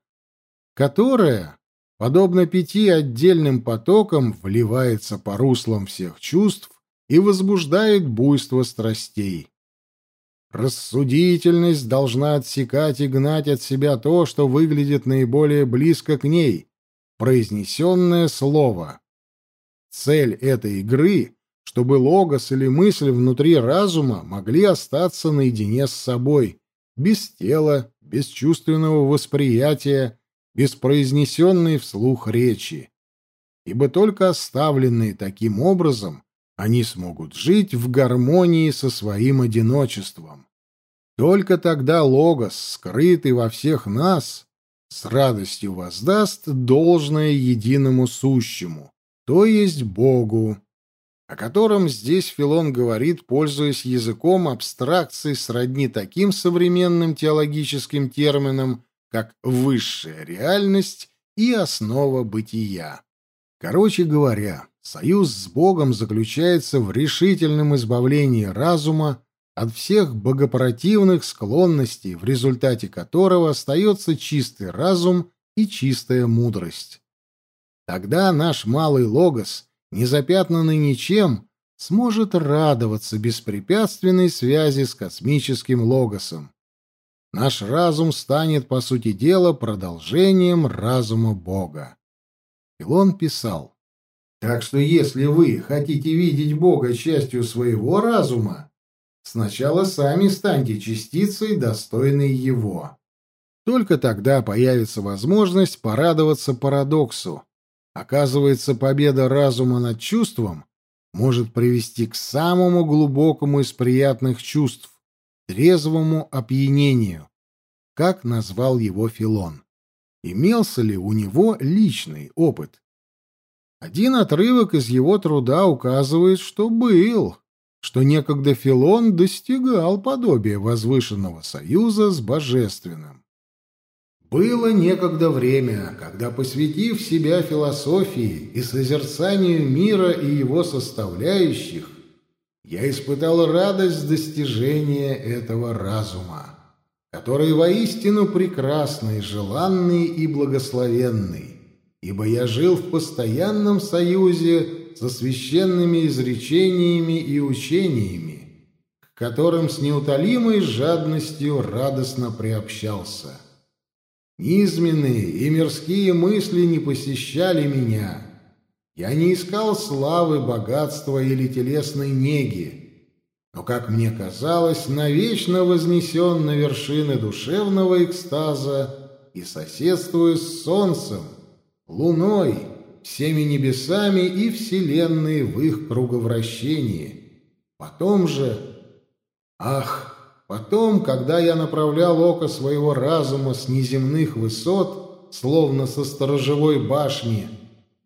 которое, подобно пяти отдельным потокам, вливается по руслам всех чувств и возбуждает буйство страстей. Рассудительность должна отсекать и гнать от себя то, что выглядит наиболее близко к ней, произнесенное слово. Цель этой игры — чтобы логос или мысль внутри разума могли остаться наедине с собой, без тела, без чувственного восприятия, без произнесенной вслух речи. Ибо только оставленные таким образом они смогут жить в гармонии со своим одиночеством. Только тогда Логос, скрытый во всех нас, с радостью воздаст должное единому сущему, то есть Богу, о котором здесь Филон говорит, пользуясь языком абстракции сродни таким современным теологическим терминам, как «высшая реальность» и «основа бытия». Короче говоря, союз с Богом заключается в решительном избавлении разума от всех богопротивных склонностей, в результате которого остается чистый разум и чистая мудрость. Тогда наш малый логос, незапятнанный ничем, сможет радоваться беспрепятственной связи с космическим логосом. Наш разум станет, по сути дела, продолжением разума Бога. Илон писал, «Так что если вы хотите видеть Бога частью своего разума, сначала сами станьте частицей, достойной Его. Только тогда появится возможность порадоваться парадоксу. Оказывается, победа разума над чувством может привести к самому глубокому из приятных чувств — трезвому опьянению, как назвал его Филон имелся ли у него личный опыт. Один отрывок из его труда указывает, что был, что некогда Филон достигал подобия возвышенного союза с божественным. Было некогда время, когда, посвятив себя философии и созерцанию мира и его составляющих, я испытал радость достижения этого разума который воистину прекрасный, желанный и благословенный, ибо я жил в постоянном союзе со священными изречениями и учениями, к которым с неутолимой жадностью радостно приобщался. Низменные и мирские мысли не посещали меня. Я не искал славы, богатства или телесной неги, но, как мне казалось, навечно вознесен на вершины душевного экстаза и соседствую с солнцем, луной, всеми небесами и вселенной в их круговращении. Потом же... Ах, потом, когда я направлял око своего разума с неземных высот, словно со сторожевой башни,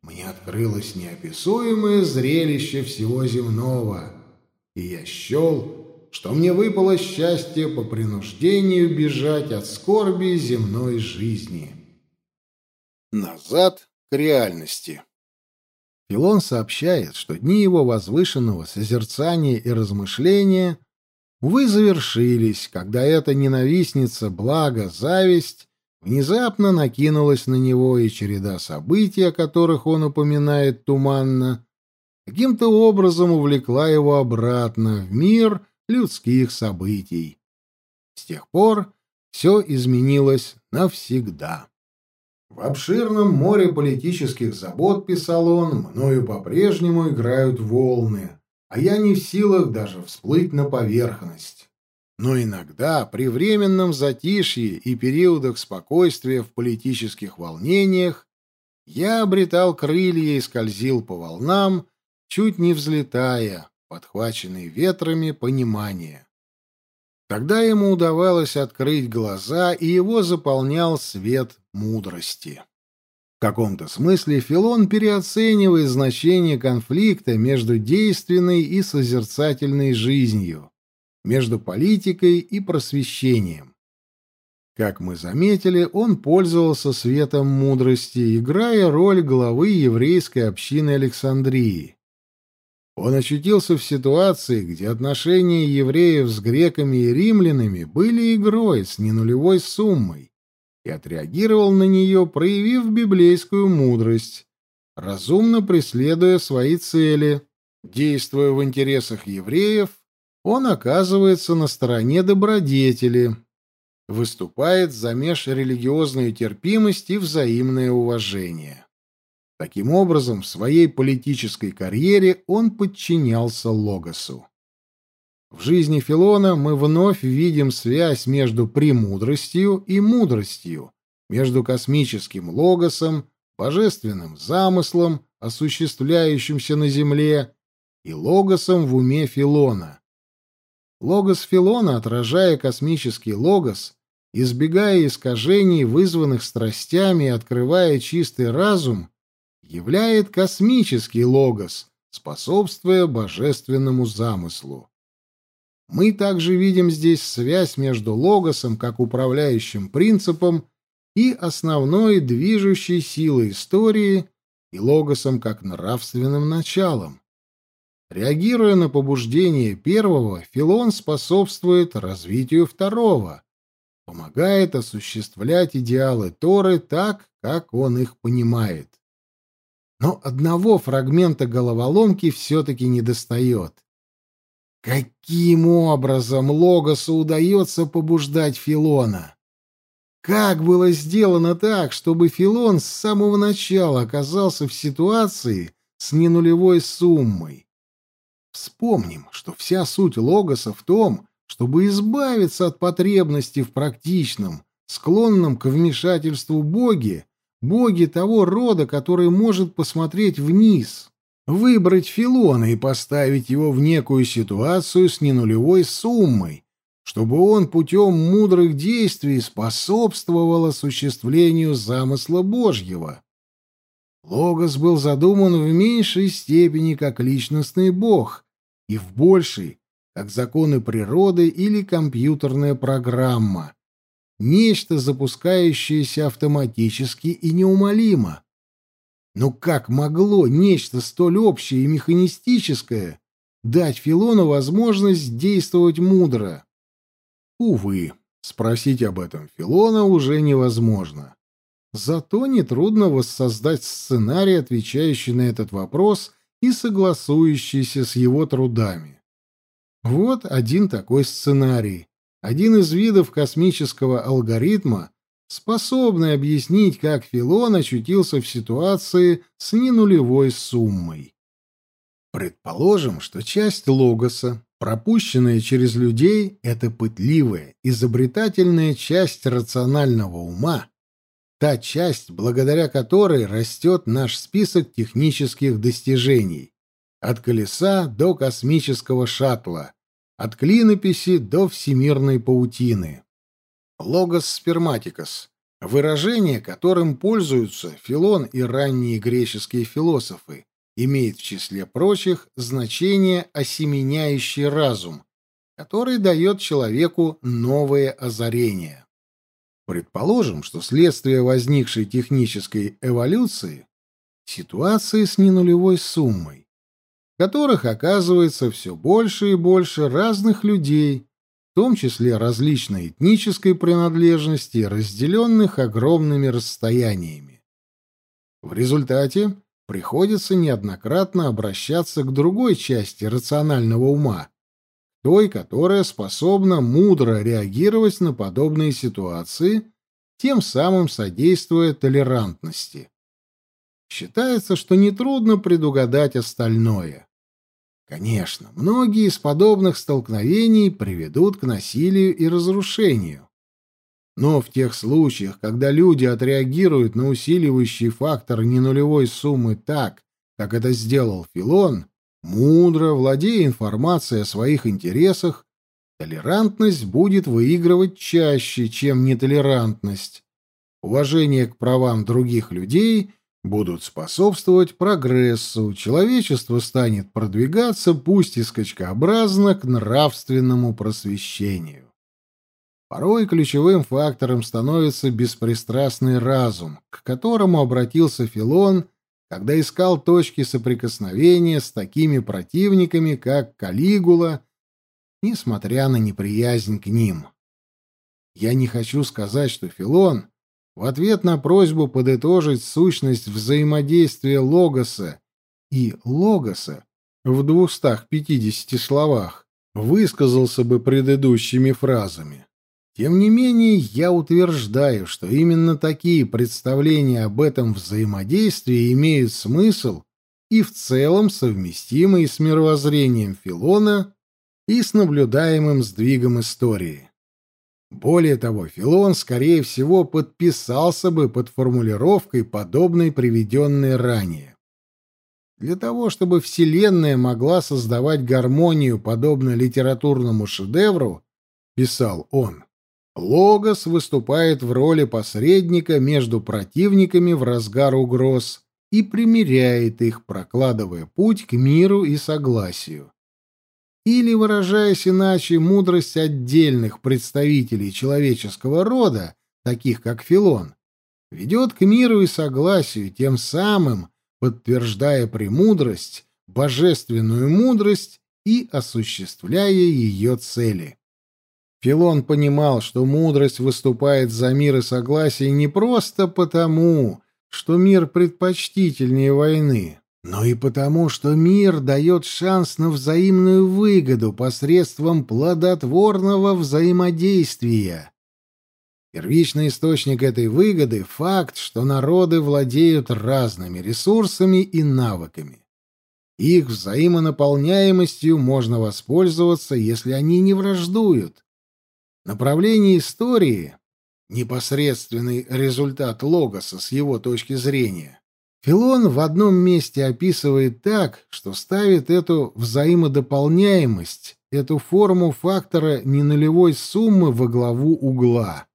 мне открылось неописуемое зрелище всего земного — и я счел, что мне выпало счастье по принуждению бежать от скорби земной жизни. Назад к реальности. Филон сообщает, что дни его возвышенного созерцания и размышления увы завершились, когда эта ненавистница блага, зависть внезапно накинулась на него, и череда событий, о которых он упоминает туманно, каким-то образом увлекла его обратно в мир людских событий. С тех пор все изменилось навсегда. В обширном море политических забот, писал он, мною по-прежнему играют волны, а я не в силах даже всплыть на поверхность. Но иногда при временном затишье и периодах спокойствия в политических волнениях я обретал крылья и скользил по волнам, чуть не взлетая, подхваченный ветрами понимания. Тогда ему удавалось открыть глаза, и его заполнял свет мудрости. В каком-то смысле Филон переоценивает значение конфликта между действенной и созерцательной жизнью, между политикой и просвещением. Как мы заметили, он пользовался светом мудрости, играя роль главы еврейской общины Александрии. Он очутился в ситуации, где отношения евреев с греками и римлянами были игрой с ненулевой суммой, и отреагировал на нее, проявив библейскую мудрость, разумно преследуя свои цели, действуя в интересах евреев, он оказывается на стороне добродетели, выступает за межрелигиозную терпимость и взаимное уважение. Таким образом, в своей политической карьере он подчинялся Логосу. В жизни Филона мы вновь видим связь между премудростью и мудростью, между космическим Логосом, божественным замыслом, осуществляющимся на Земле, и Логосом в уме Филона. Логос Филона, отражая космический Логос, избегая искажений, вызванных страстями и открывая чистый разум, являет космический логос, способствуя божественному замыслу. Мы также видим здесь связь между логосом как управляющим принципом и основной движущей силой истории и логосом как нравственным началом. Реагируя на побуждение первого, Филон способствует развитию второго, помогает осуществлять идеалы Торы так, как он их понимает. Но одного фрагмента головоломки все-таки недостает. Каким образом Логосу удается побуждать Филона? Как было сделано так, чтобы Филон с самого начала оказался в ситуации с ненулевой суммой? Вспомним, что вся суть Логоса в том, чтобы избавиться от потребности в практичном, склонном к вмешательству Боге боги того рода, который может посмотреть вниз, выбрать Филона и поставить его в некую ситуацию с ненулевой суммой, чтобы он путем мудрых действий способствовал осуществлению замысла Божьего. Логос был задуман в меньшей степени как личностный бог и в большей — как законы природы или компьютерная программа, нечто, запускающееся автоматически и неумолимо. Но как могло нечто столь общее и механистическое дать Филону возможность действовать мудро? Увы, спросить об этом Филона уже невозможно. Зато нетрудно воссоздать сценарий, отвечающий на этот вопрос и согласующийся с его трудами. Вот один такой сценарий, один из видов космического алгоритма, способный объяснить, как Филон очутился в ситуации с ненулевой суммой. Предположим, что часть логоса, пропущенная через людей, это пытливая, изобретательная часть рационального ума, та часть, благодаря которой растет наш список технических достижений, от колеса до космического шаттла, от клинописи до всемирной паутины. Логос сперматикос — выражение, которым пользуются Филон и ранние греческие философы, имеет в числе прочих значение осеменяющий разум, который дает человеку новое озарение. Предположим, что следствие возникшей технической эволюции ситуации с ненулевой суммой, в которых оказывается все больше и больше разных людей, в том числе различной этнической принадлежности, разделенных огромными расстояниями. В результате приходится неоднократно обращаться к другой части рационального ума, той, которая способна мудро реагировать на подобные ситуации, тем самым содействуя толерантности. Считается, что нетрудно предугадать остальное. Конечно, многие из подобных столкновений приведут к насилию и разрушению. Но в тех случаях, когда люди отреагируют на усиливающий фактор ненулевой суммы так, как это сделал Филон, мудро, владея информацией о своих интересах, толерантность будет выигрывать чаще, чем нетолерантность. Уважение к правам других людей будут способствовать прогрессу, человечество станет продвигаться, пусть и скачкообразно, к нравственному просвещению. Порой ключевым фактором становится беспристрастный разум, к которому обратился Филон, когда искал точки соприкосновения с такими противниками, как Калигула, несмотря на неприязнь к ним. Я не хочу сказать, что Филон в ответ на просьбу подытожить сущность взаимодействия Логоса и Логоса в 250 словах высказался бы предыдущими фразами. Тем не менее, я утверждаю, что именно такие представления об этом взаимодействии имеют смысл и в целом совместимы с мировоззрением Филона и с наблюдаемым сдвигом истории. Более того, Филон, скорее всего, подписался бы под формулировкой, подобной приведенной ранее. Для того, чтобы Вселенная могла создавать гармонию, подобно литературному шедевру, писал он, Логос выступает в роли посредника между противниками в разгар угроз и примиряет их, прокладывая путь к миру и согласию. Или, выражаясь иначе, мудрость отдельных представителей человеческого рода, таких как Филон, ведет к миру и согласию, тем самым подтверждая премудрость, божественную мудрость и осуществляя ее цели. Филон понимал, что мудрость выступает за мир и согласие не просто потому, что мир предпочтительнее войны, но и потому, что мир дает шанс на взаимную выгоду посредством плодотворного взаимодействия. Первичный источник этой выгоды — факт, что народы владеют разными ресурсами и навыками. Их взаимонаполняемостью можно воспользоваться, если они не враждуют. Направление истории — непосредственный результат Логоса с его точки зрения. Филон в одном месте описывает так, что ставит эту взаимодополняемость, эту форму фактора ненулевой суммы во главу угла.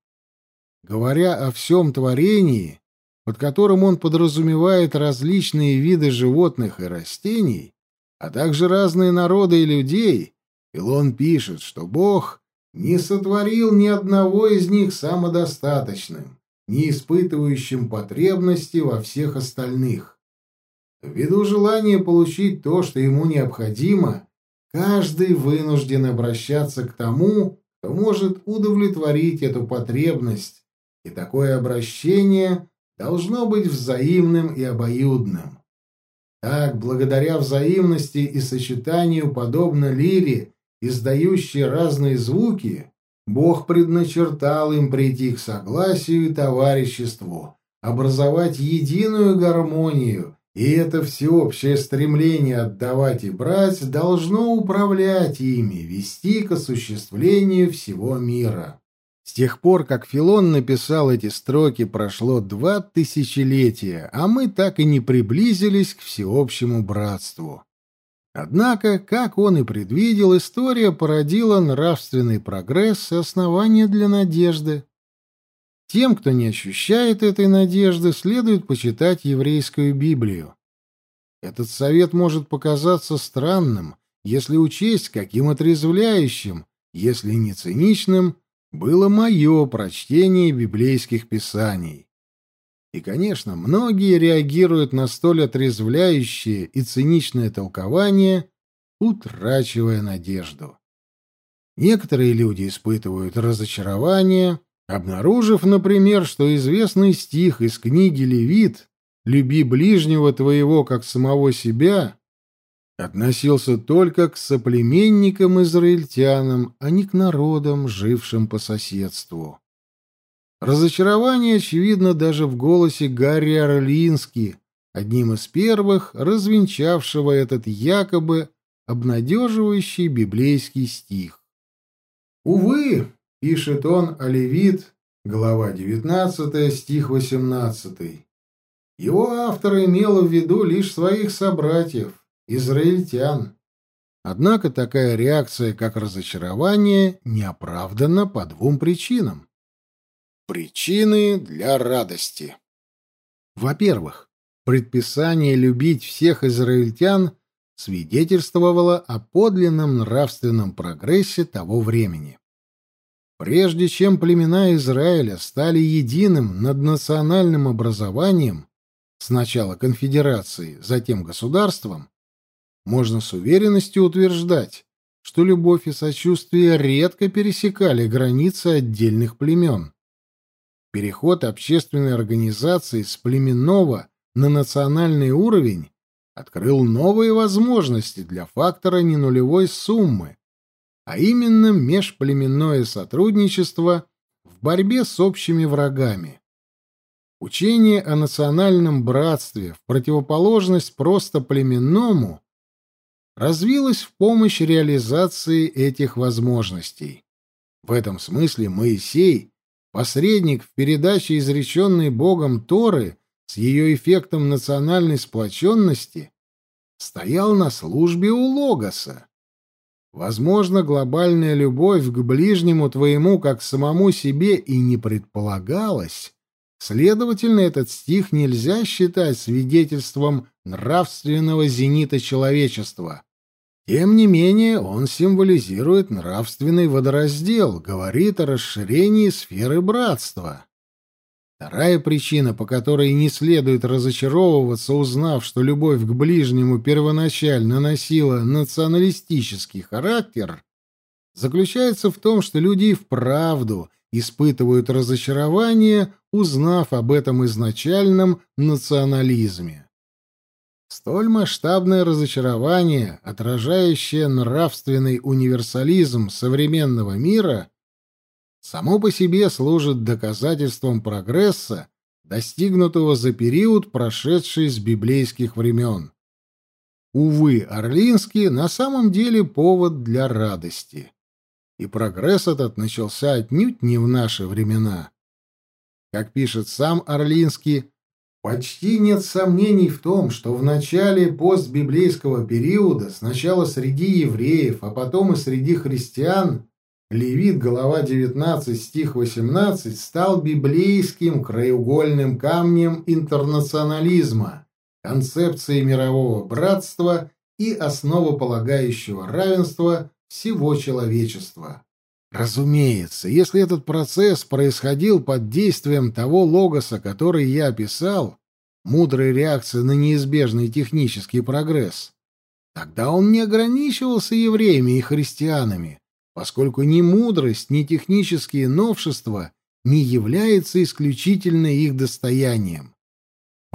Говоря о всем творении, под которым он подразумевает различные виды животных и растений, а также разные народы и людей, Филон пишет, что Бог не сотворил ни одного из них самодостаточным, не испытывающим потребности во всех остальных. Ввиду желания получить то, что ему необходимо, каждый вынужден обращаться к тому, кто может удовлетворить эту потребность, и такое обращение должно быть взаимным и обоюдным. Так, благодаря взаимности и сочетанию, подобно лире, издающие разные звуки, Бог предначертал им прийти к согласию и товариществу, образовать единую гармонию, и это всеобщее стремление отдавать и брать должно управлять ими, вести к осуществлению всего мира. С тех пор, как Филон написал эти строки, прошло два тысячелетия, а мы так и не приблизились к всеобщему братству. Однако, как он и предвидел, история породила нравственный прогресс и основания для надежды. Тем, кто не ощущает этой надежды, следует почитать еврейскую Библию. Этот совет может показаться странным, если учесть, каким отрезвляющим, если не циничным, было мое прочтение библейских писаний. И, конечно, многие реагируют на столь отрезвляющее и циничное толкование, утрачивая надежду. Некоторые люди испытывают разочарование, обнаружив, например, что известный стих из книги «Левит» «Люби ближнего твоего, как самого себя» относился только к соплеменникам-израильтянам, а не к народам, жившим по соседству. Разочарование очевидно даже в голосе Гарри Орлински, одним из первых, развенчавшего этот якобы обнадеживающий библейский стих. «Увы», — пишет он о Левит, глава 19, стих 18, его автор имел в виду лишь своих собратьев, израильтян. Однако такая реакция, как разочарование, не оправдана по двум причинам. Причины для радости. Во-первых, предписание любить всех израильтян свидетельствовало о подлинном нравственном прогрессе того времени. Прежде чем племена Израиля стали единым наднациональным образованием, сначала конфедерацией, затем государством, можно с уверенностью утверждать, что любовь и сочувствие редко пересекали границы отдельных племен. Переход общественной организации с племенного на национальный уровень открыл новые возможности для фактора ненулевой суммы, а именно межплеменное сотрудничество в борьбе с общими врагами. Учение о национальном братстве в противоположность просто племенному развилось в помощь реализации этих возможностей. В этом смысле Моисей Посредник в передаче изреченной Богом Торы с ее эффектом национальной сплоченности стоял на службе у Логоса. Возможно, глобальная любовь к ближнему твоему как самому себе и не предполагалась. Следовательно, этот стих нельзя считать свидетельством нравственного зенита человечества. Тем не менее, он символизирует нравственный водораздел, говорит о расширении сферы братства. Вторая причина, по которой не следует разочаровываться, узнав, что любовь к ближнему первоначально носила националистический характер, заключается в том, что люди вправду испытывают разочарование, узнав об этом изначальном национализме. Столь масштабное разочарование, отражающее нравственный универсализм современного мира, само по себе служит доказательством прогресса, достигнутого за период, прошедший с библейских времен. Увы, Орлинский на самом деле повод для радости. И прогресс этот начался отнюдь не в наши времена. Как пишет сам Орлинский, Почти нет сомнений в том, что в начале постбиблейского периода, сначала среди евреев, а потом и среди христиан, Левит, глава 19, стих 18, стал библейским краеугольным камнем интернационализма, концепции мирового братства и основополагающего равенства всего человечества. Разумеется, если этот процесс происходил под действием того логоса, который я описал, мудрой реакции на неизбежный технический прогресс, тогда он не ограничивался евреями и христианами, поскольку ни мудрость, ни технические новшества не являются исключительно их достоянием.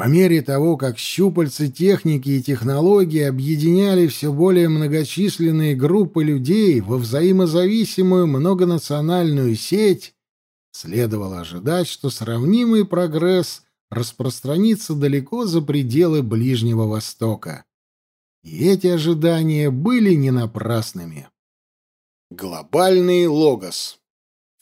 По мере того, как щупальцы техники и технологии объединяли все более многочисленные группы людей во взаимозависимую многонациональную сеть, следовало ожидать, что сравнимый прогресс распространится далеко за пределы Ближнего Востока. И эти ожидания были не напрасными. Глобальный логос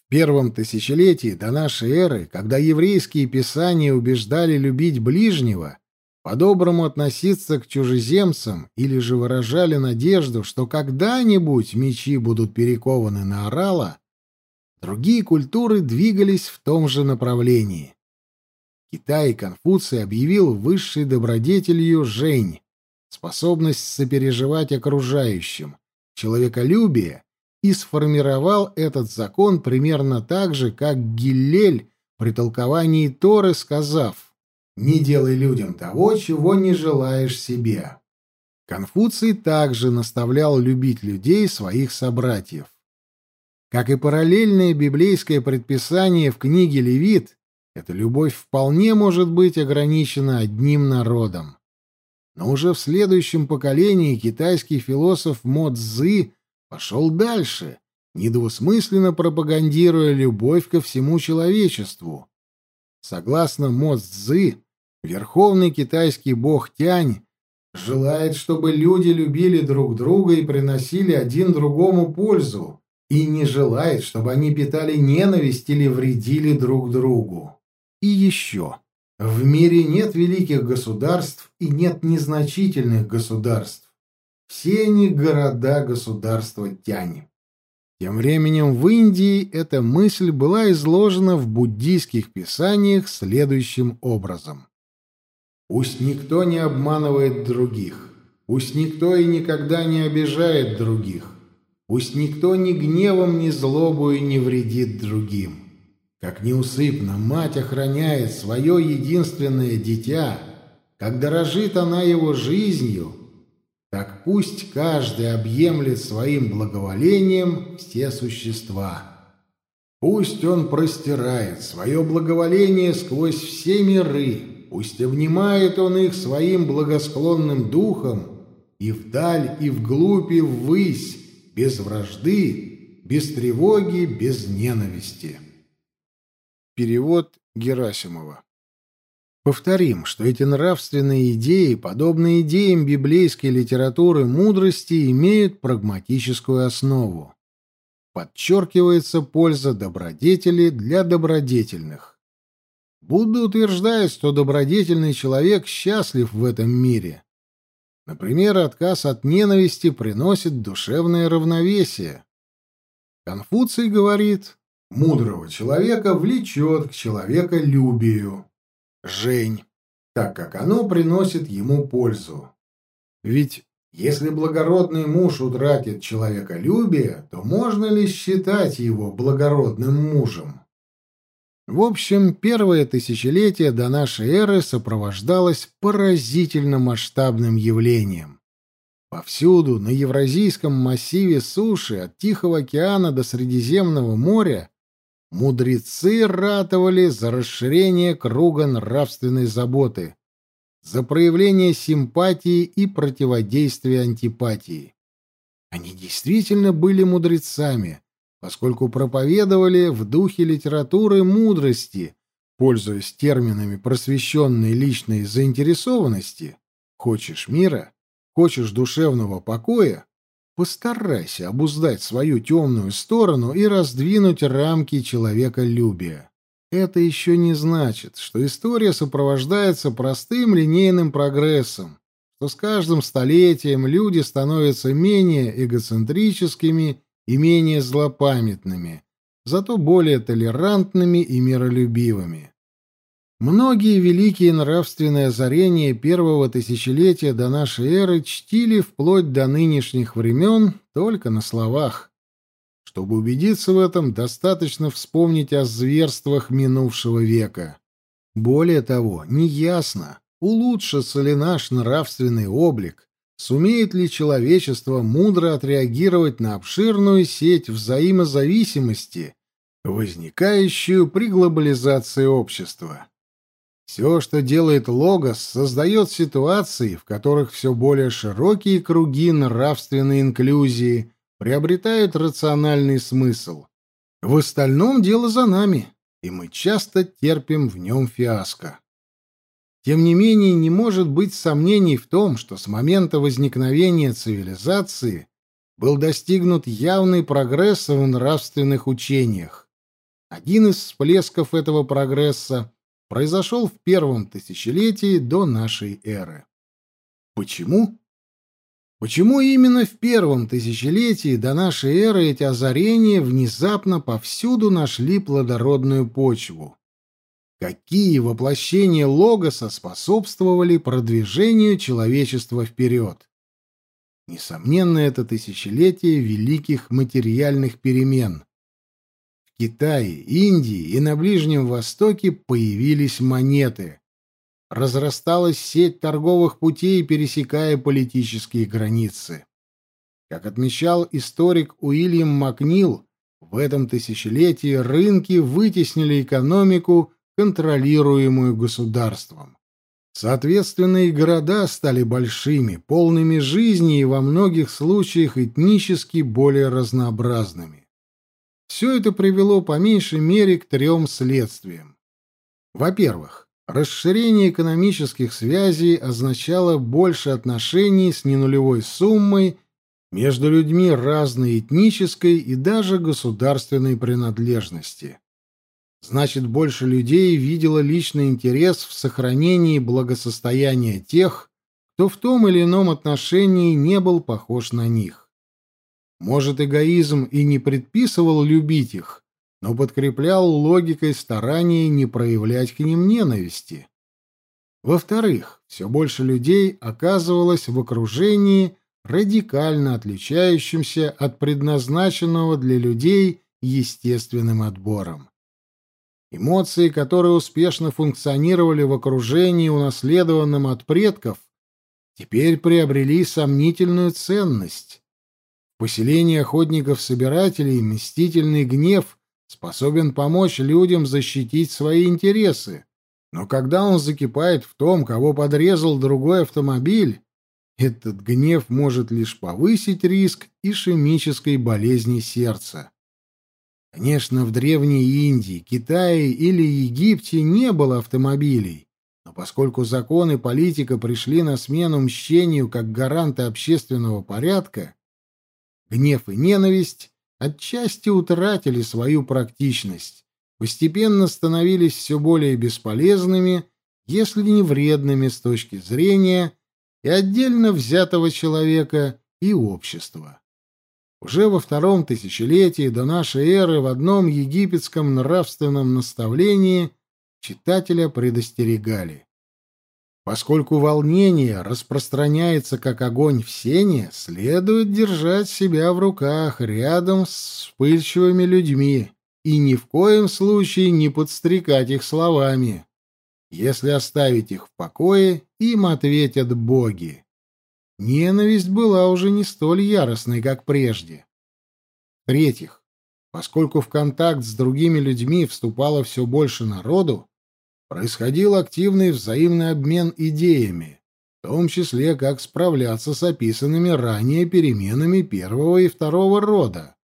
первом тысячелетии до нашей эры, когда еврейские писания убеждали любить ближнего, по-доброму относиться к чужеземцам или же выражали надежду, что когда-нибудь мечи будут перекованы на орала, другие культуры двигались в том же направлении. Китай Конфуций объявил высшей добродетелью жень, способность сопереживать окружающим, человеколюбие и сформировал этот закон примерно так же, как Гиллель при толковании Торы, сказав Не делай людям того, чего не желаешь себе. Конфуций также наставлял любить людей своих собратьев. Как и параллельное библейское предписание в книге Левит, эта любовь вполне может быть ограничена одним народом. Но уже в следующем поколении китайский философ Мо Цзы пошел дальше, недвусмысленно пропагандируя любовь ко всему человечеству. Согласно Мо Цзы, верховный китайский бог Тянь желает, чтобы люди любили друг друга и приносили один другому пользу, и не желает, чтобы они питали ненависть или вредили друг другу. И еще. В мире нет великих государств и нет незначительных государств. Все они города-государства Тянь. Тем временем в Индии эта мысль была изложена в буддийских писаниях следующим образом. «Пусть никто не обманывает других, пусть никто и никогда не обижает других, пусть никто ни гневом, ни злобою не вредит другим». Как неусыпно мать охраняет свое единственное дитя, как дорожит она его жизнью, так пусть каждый объемлет своим благоволением все существа. Пусть он простирает свое благоволение сквозь все миры, пусть обнимает он их своим благосклонным духом и вдаль, и вглубь, и ввысь, без вражды, без тревоги, без ненависти. Перевод Герасимова. Повторим, что эти нравственные идеи, подобные идеям библейской литературы мудрости, имеют прагматическую основу. Подчеркивается польза добродетели для добродетельных. Будда утверждает, что добродетельный человек счастлив в этом мире. Например, отказ от ненависти приносит душевное равновесие. Конфуций говорит, Мудрого человека влечет к человеколюбию. Жень, так как оно приносит ему пользу. Ведь если благородный муж утратит человеколюбие, то можно ли считать его благородным мужем? В общем, первое тысячелетие до нашей эры сопровождалось поразительно масштабным явлением. Повсюду, на Евразийском массиве суши, от Тихого океана до Средиземного моря, Мудрецы ратовали за расширение круга нравственной заботы, за проявление симпатии и противодействие антипатии. Они действительно были мудрецами, поскольку проповедовали в духе литературы мудрости, пользуясь терминами просвещенной личной заинтересованности. Хочешь мира? Хочешь душевного покоя? Постарайся обуздать свою темную сторону и раздвинуть рамки человеколюбия. Это еще не значит, что история сопровождается простым линейным прогрессом, что с каждым столетием люди становятся менее эгоцентрическими и менее злопамятными, зато более толерантными и миролюбивыми. Многие великие нравственные озарения первого тысячелетия до нашей эры чтили вплоть до нынешних времен только на словах. Чтобы убедиться в этом, достаточно вспомнить о зверствах минувшего века. Более того, неясно, улучшится ли наш нравственный облик, сумеет ли человечество мудро отреагировать на обширную сеть взаимозависимости, возникающую при глобализации общества. Все, что делает Логос, создает ситуации, в которых все более широкие круги нравственной инклюзии приобретают рациональный смысл. В остальном дело за нами, и мы часто терпим в нем фиаско. Тем не менее, не может быть сомнений в том, что с момента возникновения цивилизации был достигнут явный прогресс в нравственных учениях. Один из всплесков этого прогресса произошел в первом тысячелетии до нашей эры. Почему? Почему именно в первом тысячелетии до нашей эры эти озарения внезапно повсюду нашли плодородную почву? Какие воплощения Логоса способствовали продвижению человечества вперед? Несомненно, это тысячелетие великих материальных перемен, Китае, Индии и на Ближнем Востоке появились монеты. разрасталась сеть торговых путей, пересекая политические границы. Как отмечал историк Уильям Макнил, в этом тысячелетии рынки вытеснили экономику, контролируемую государством. Соответственно, и города стали большими, полными жизни и во многих случаях этнически более разнообразными. Все это привело по меньшей мере к трем следствиям. Во-первых, расширение экономических связей означало больше отношений с ненулевой суммой между людьми разной этнической и даже государственной принадлежности. Значит, больше людей видело личный интерес в сохранении благосостояния тех, кто в том или ином отношении не был похож на них. Может, эгоизм и не предписывал любить их, но подкреплял логикой старания не проявлять к ним ненависти. Во-вторых, все больше людей оказывалось в окружении, радикально отличающимся от предназначенного для людей естественным отбором. Эмоции, которые успешно функционировали в окружении, унаследованном от предков, теперь приобрели сомнительную ценность. В поселении охотников-собирателей мстительный гнев способен помочь людям защитить свои интересы. Но когда он закипает в том, кого подрезал другой автомобиль, этот гнев может лишь повысить риск ишемической болезни сердца. Конечно, в Древней Индии, Китае или Египте не было автомобилей, но поскольку закон и политика пришли на смену мщению как гаранты общественного порядка, гнев и ненависть отчасти утратили свою практичность, постепенно становились все более бесполезными, если не вредными с точки зрения и отдельно взятого человека и общества. Уже во втором тысячелетии до нашей эры в одном египетском нравственном наставлении читателя предостерегали. Поскольку волнение распространяется как огонь в сене, следует держать себя в руках рядом с вспыльчивыми людьми и ни в коем случае не подстрекать их словами. Если оставить их в покое, им ответят боги. Ненависть была уже не столь яростной, как прежде. В-третьих, поскольку в контакт с другими людьми вступало все больше народу, происходил активный взаимный обмен идеями, в том числе как справляться с описанными ранее переменами первого и второго рода.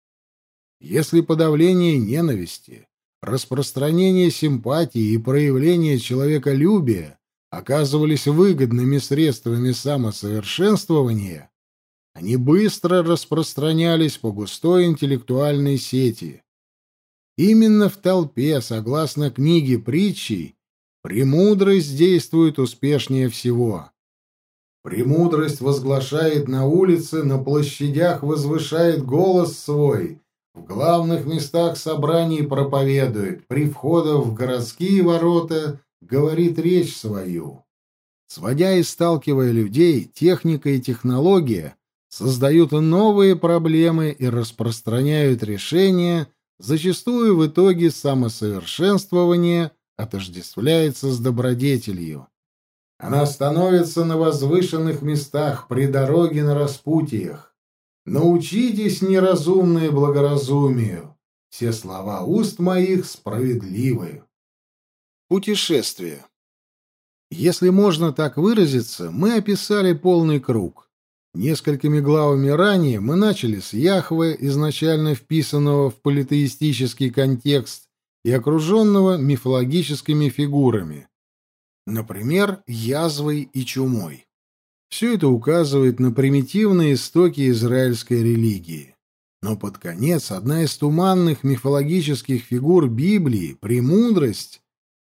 Если подавление ненависти, распространение симпатии и проявление человеколюбия оказывались выгодными средствами самосовершенствования, они быстро распространялись по густой интеллектуальной сети. Именно в толпе, согласно книге притчей, премудрость действует успешнее всего. Премудрость возглашает на улице, на площадях возвышает голос свой, в главных местах собраний проповедует, при входах в городские ворота говорит речь свою. Сводя и сталкивая людей, техника и технология создают новые проблемы и распространяют решения, зачастую в итоге самосовершенствование отождествляется с добродетелью. Она становится на возвышенных местах, при дороге на распутиях. Научитесь неразумное благоразумию. Все слова уст моих справедливы. Путешествие. Если можно так выразиться, мы описали полный круг. Несколькими главами ранее мы начали с Яхве, изначально вписанного в политеистический контекст и окруженного мифологическими фигурами, например, язвой и чумой. Все это указывает на примитивные истоки израильской религии. Но под конец одна из туманных мифологических фигур Библии, премудрость,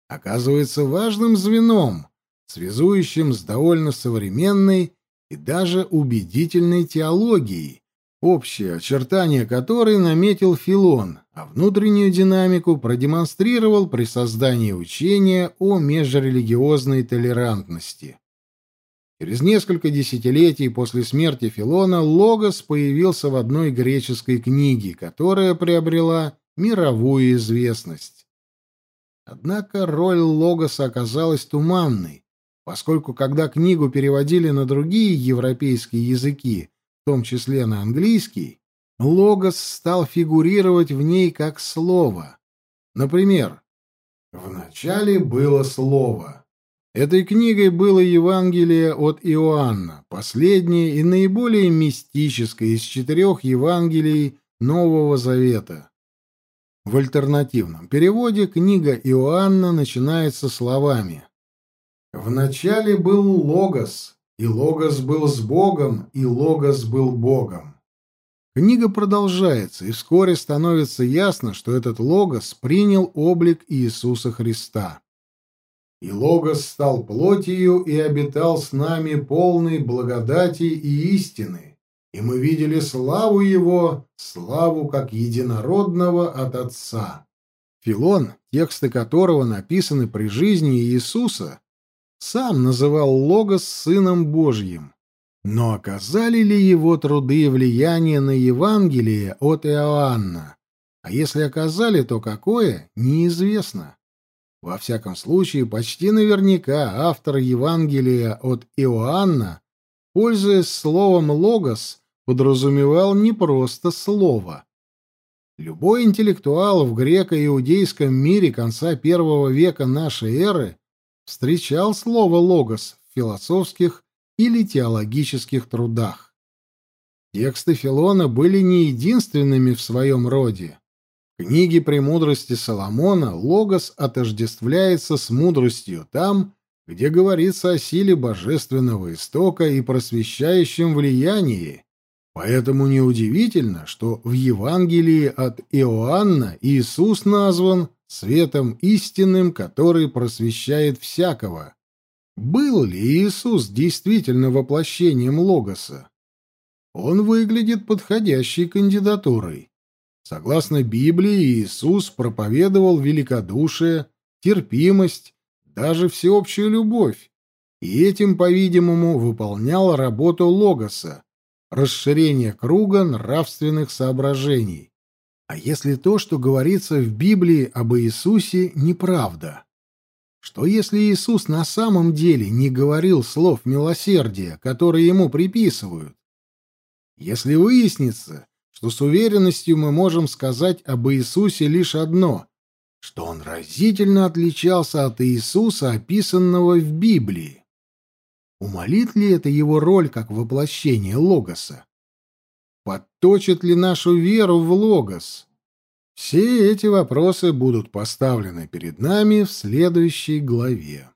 оказывается важным звеном, связующим с довольно современной и даже убедительной теологией, общее очертание которой наметил Филон, а внутреннюю динамику продемонстрировал при создании учения о межрелигиозной толерантности. Через несколько десятилетий после смерти Филона Логос появился в одной греческой книге, которая приобрела мировую известность. Однако роль Логоса оказалась туманной, поскольку когда книгу переводили на другие европейские языки, в том числе на английский, логос стал фигурировать в ней как слово. Например, «В начале было слово». Этой книгой было Евангелие от Иоанна, последнее и наиболее мистическое из четырех Евангелий Нового Завета. В альтернативном переводе книга Иоанна начинается словами «В начале был Логос, и Логос был с Богом, и Логос был Богом». Книга продолжается, и вскоре становится ясно, что этот Логос принял облик Иисуса Христа. И Логос стал плотью и обитал с нами полной благодати и истины, и мы видели славу его, славу как единородного от Отца. Филон, тексты которого написаны при жизни Иисуса, сам называл Логос Сыном Божьим. Но оказали ли его труды влияние на Евангелие от Иоанна? А если оказали, то какое, неизвестно. Во всяком случае, почти наверняка автор Евангелия от Иоанна, пользуясь словом «логос», подразумевал не просто слово. Любой интеллектуал в греко-иудейском мире конца первого века нашей эры встречал слово «логос» в философских или теологических трудах. Тексты Филона были не единственными в своем роде. В книге «Премудрости Соломона» Логос отождествляется с мудростью там, где говорится о силе божественного истока и просвещающем влиянии. Поэтому неудивительно, что в Евангелии от Иоанна Иисус назван светом истинным, который просвещает всякого. Был ли Иисус действительно воплощением Логоса? Он выглядит подходящей кандидатурой. Согласно Библии, Иисус проповедовал великодушие, терпимость, даже всеобщую любовь, и этим, по-видимому, выполнял работу Логоса, расширение круга нравственных соображений. А если то, что говорится в Библии об Иисусе, неправда? Что если Иисус на самом деле не говорил слов милосердия, которые ему приписывают? Если выяснится, что с уверенностью мы можем сказать об Иисусе лишь одно, что он разительно отличался от Иисуса, описанного в Библии. Умолит ли это его роль как воплощение Логоса? Подточит ли нашу веру в Логос? Все эти вопросы будут поставлены перед нами в следующей главе.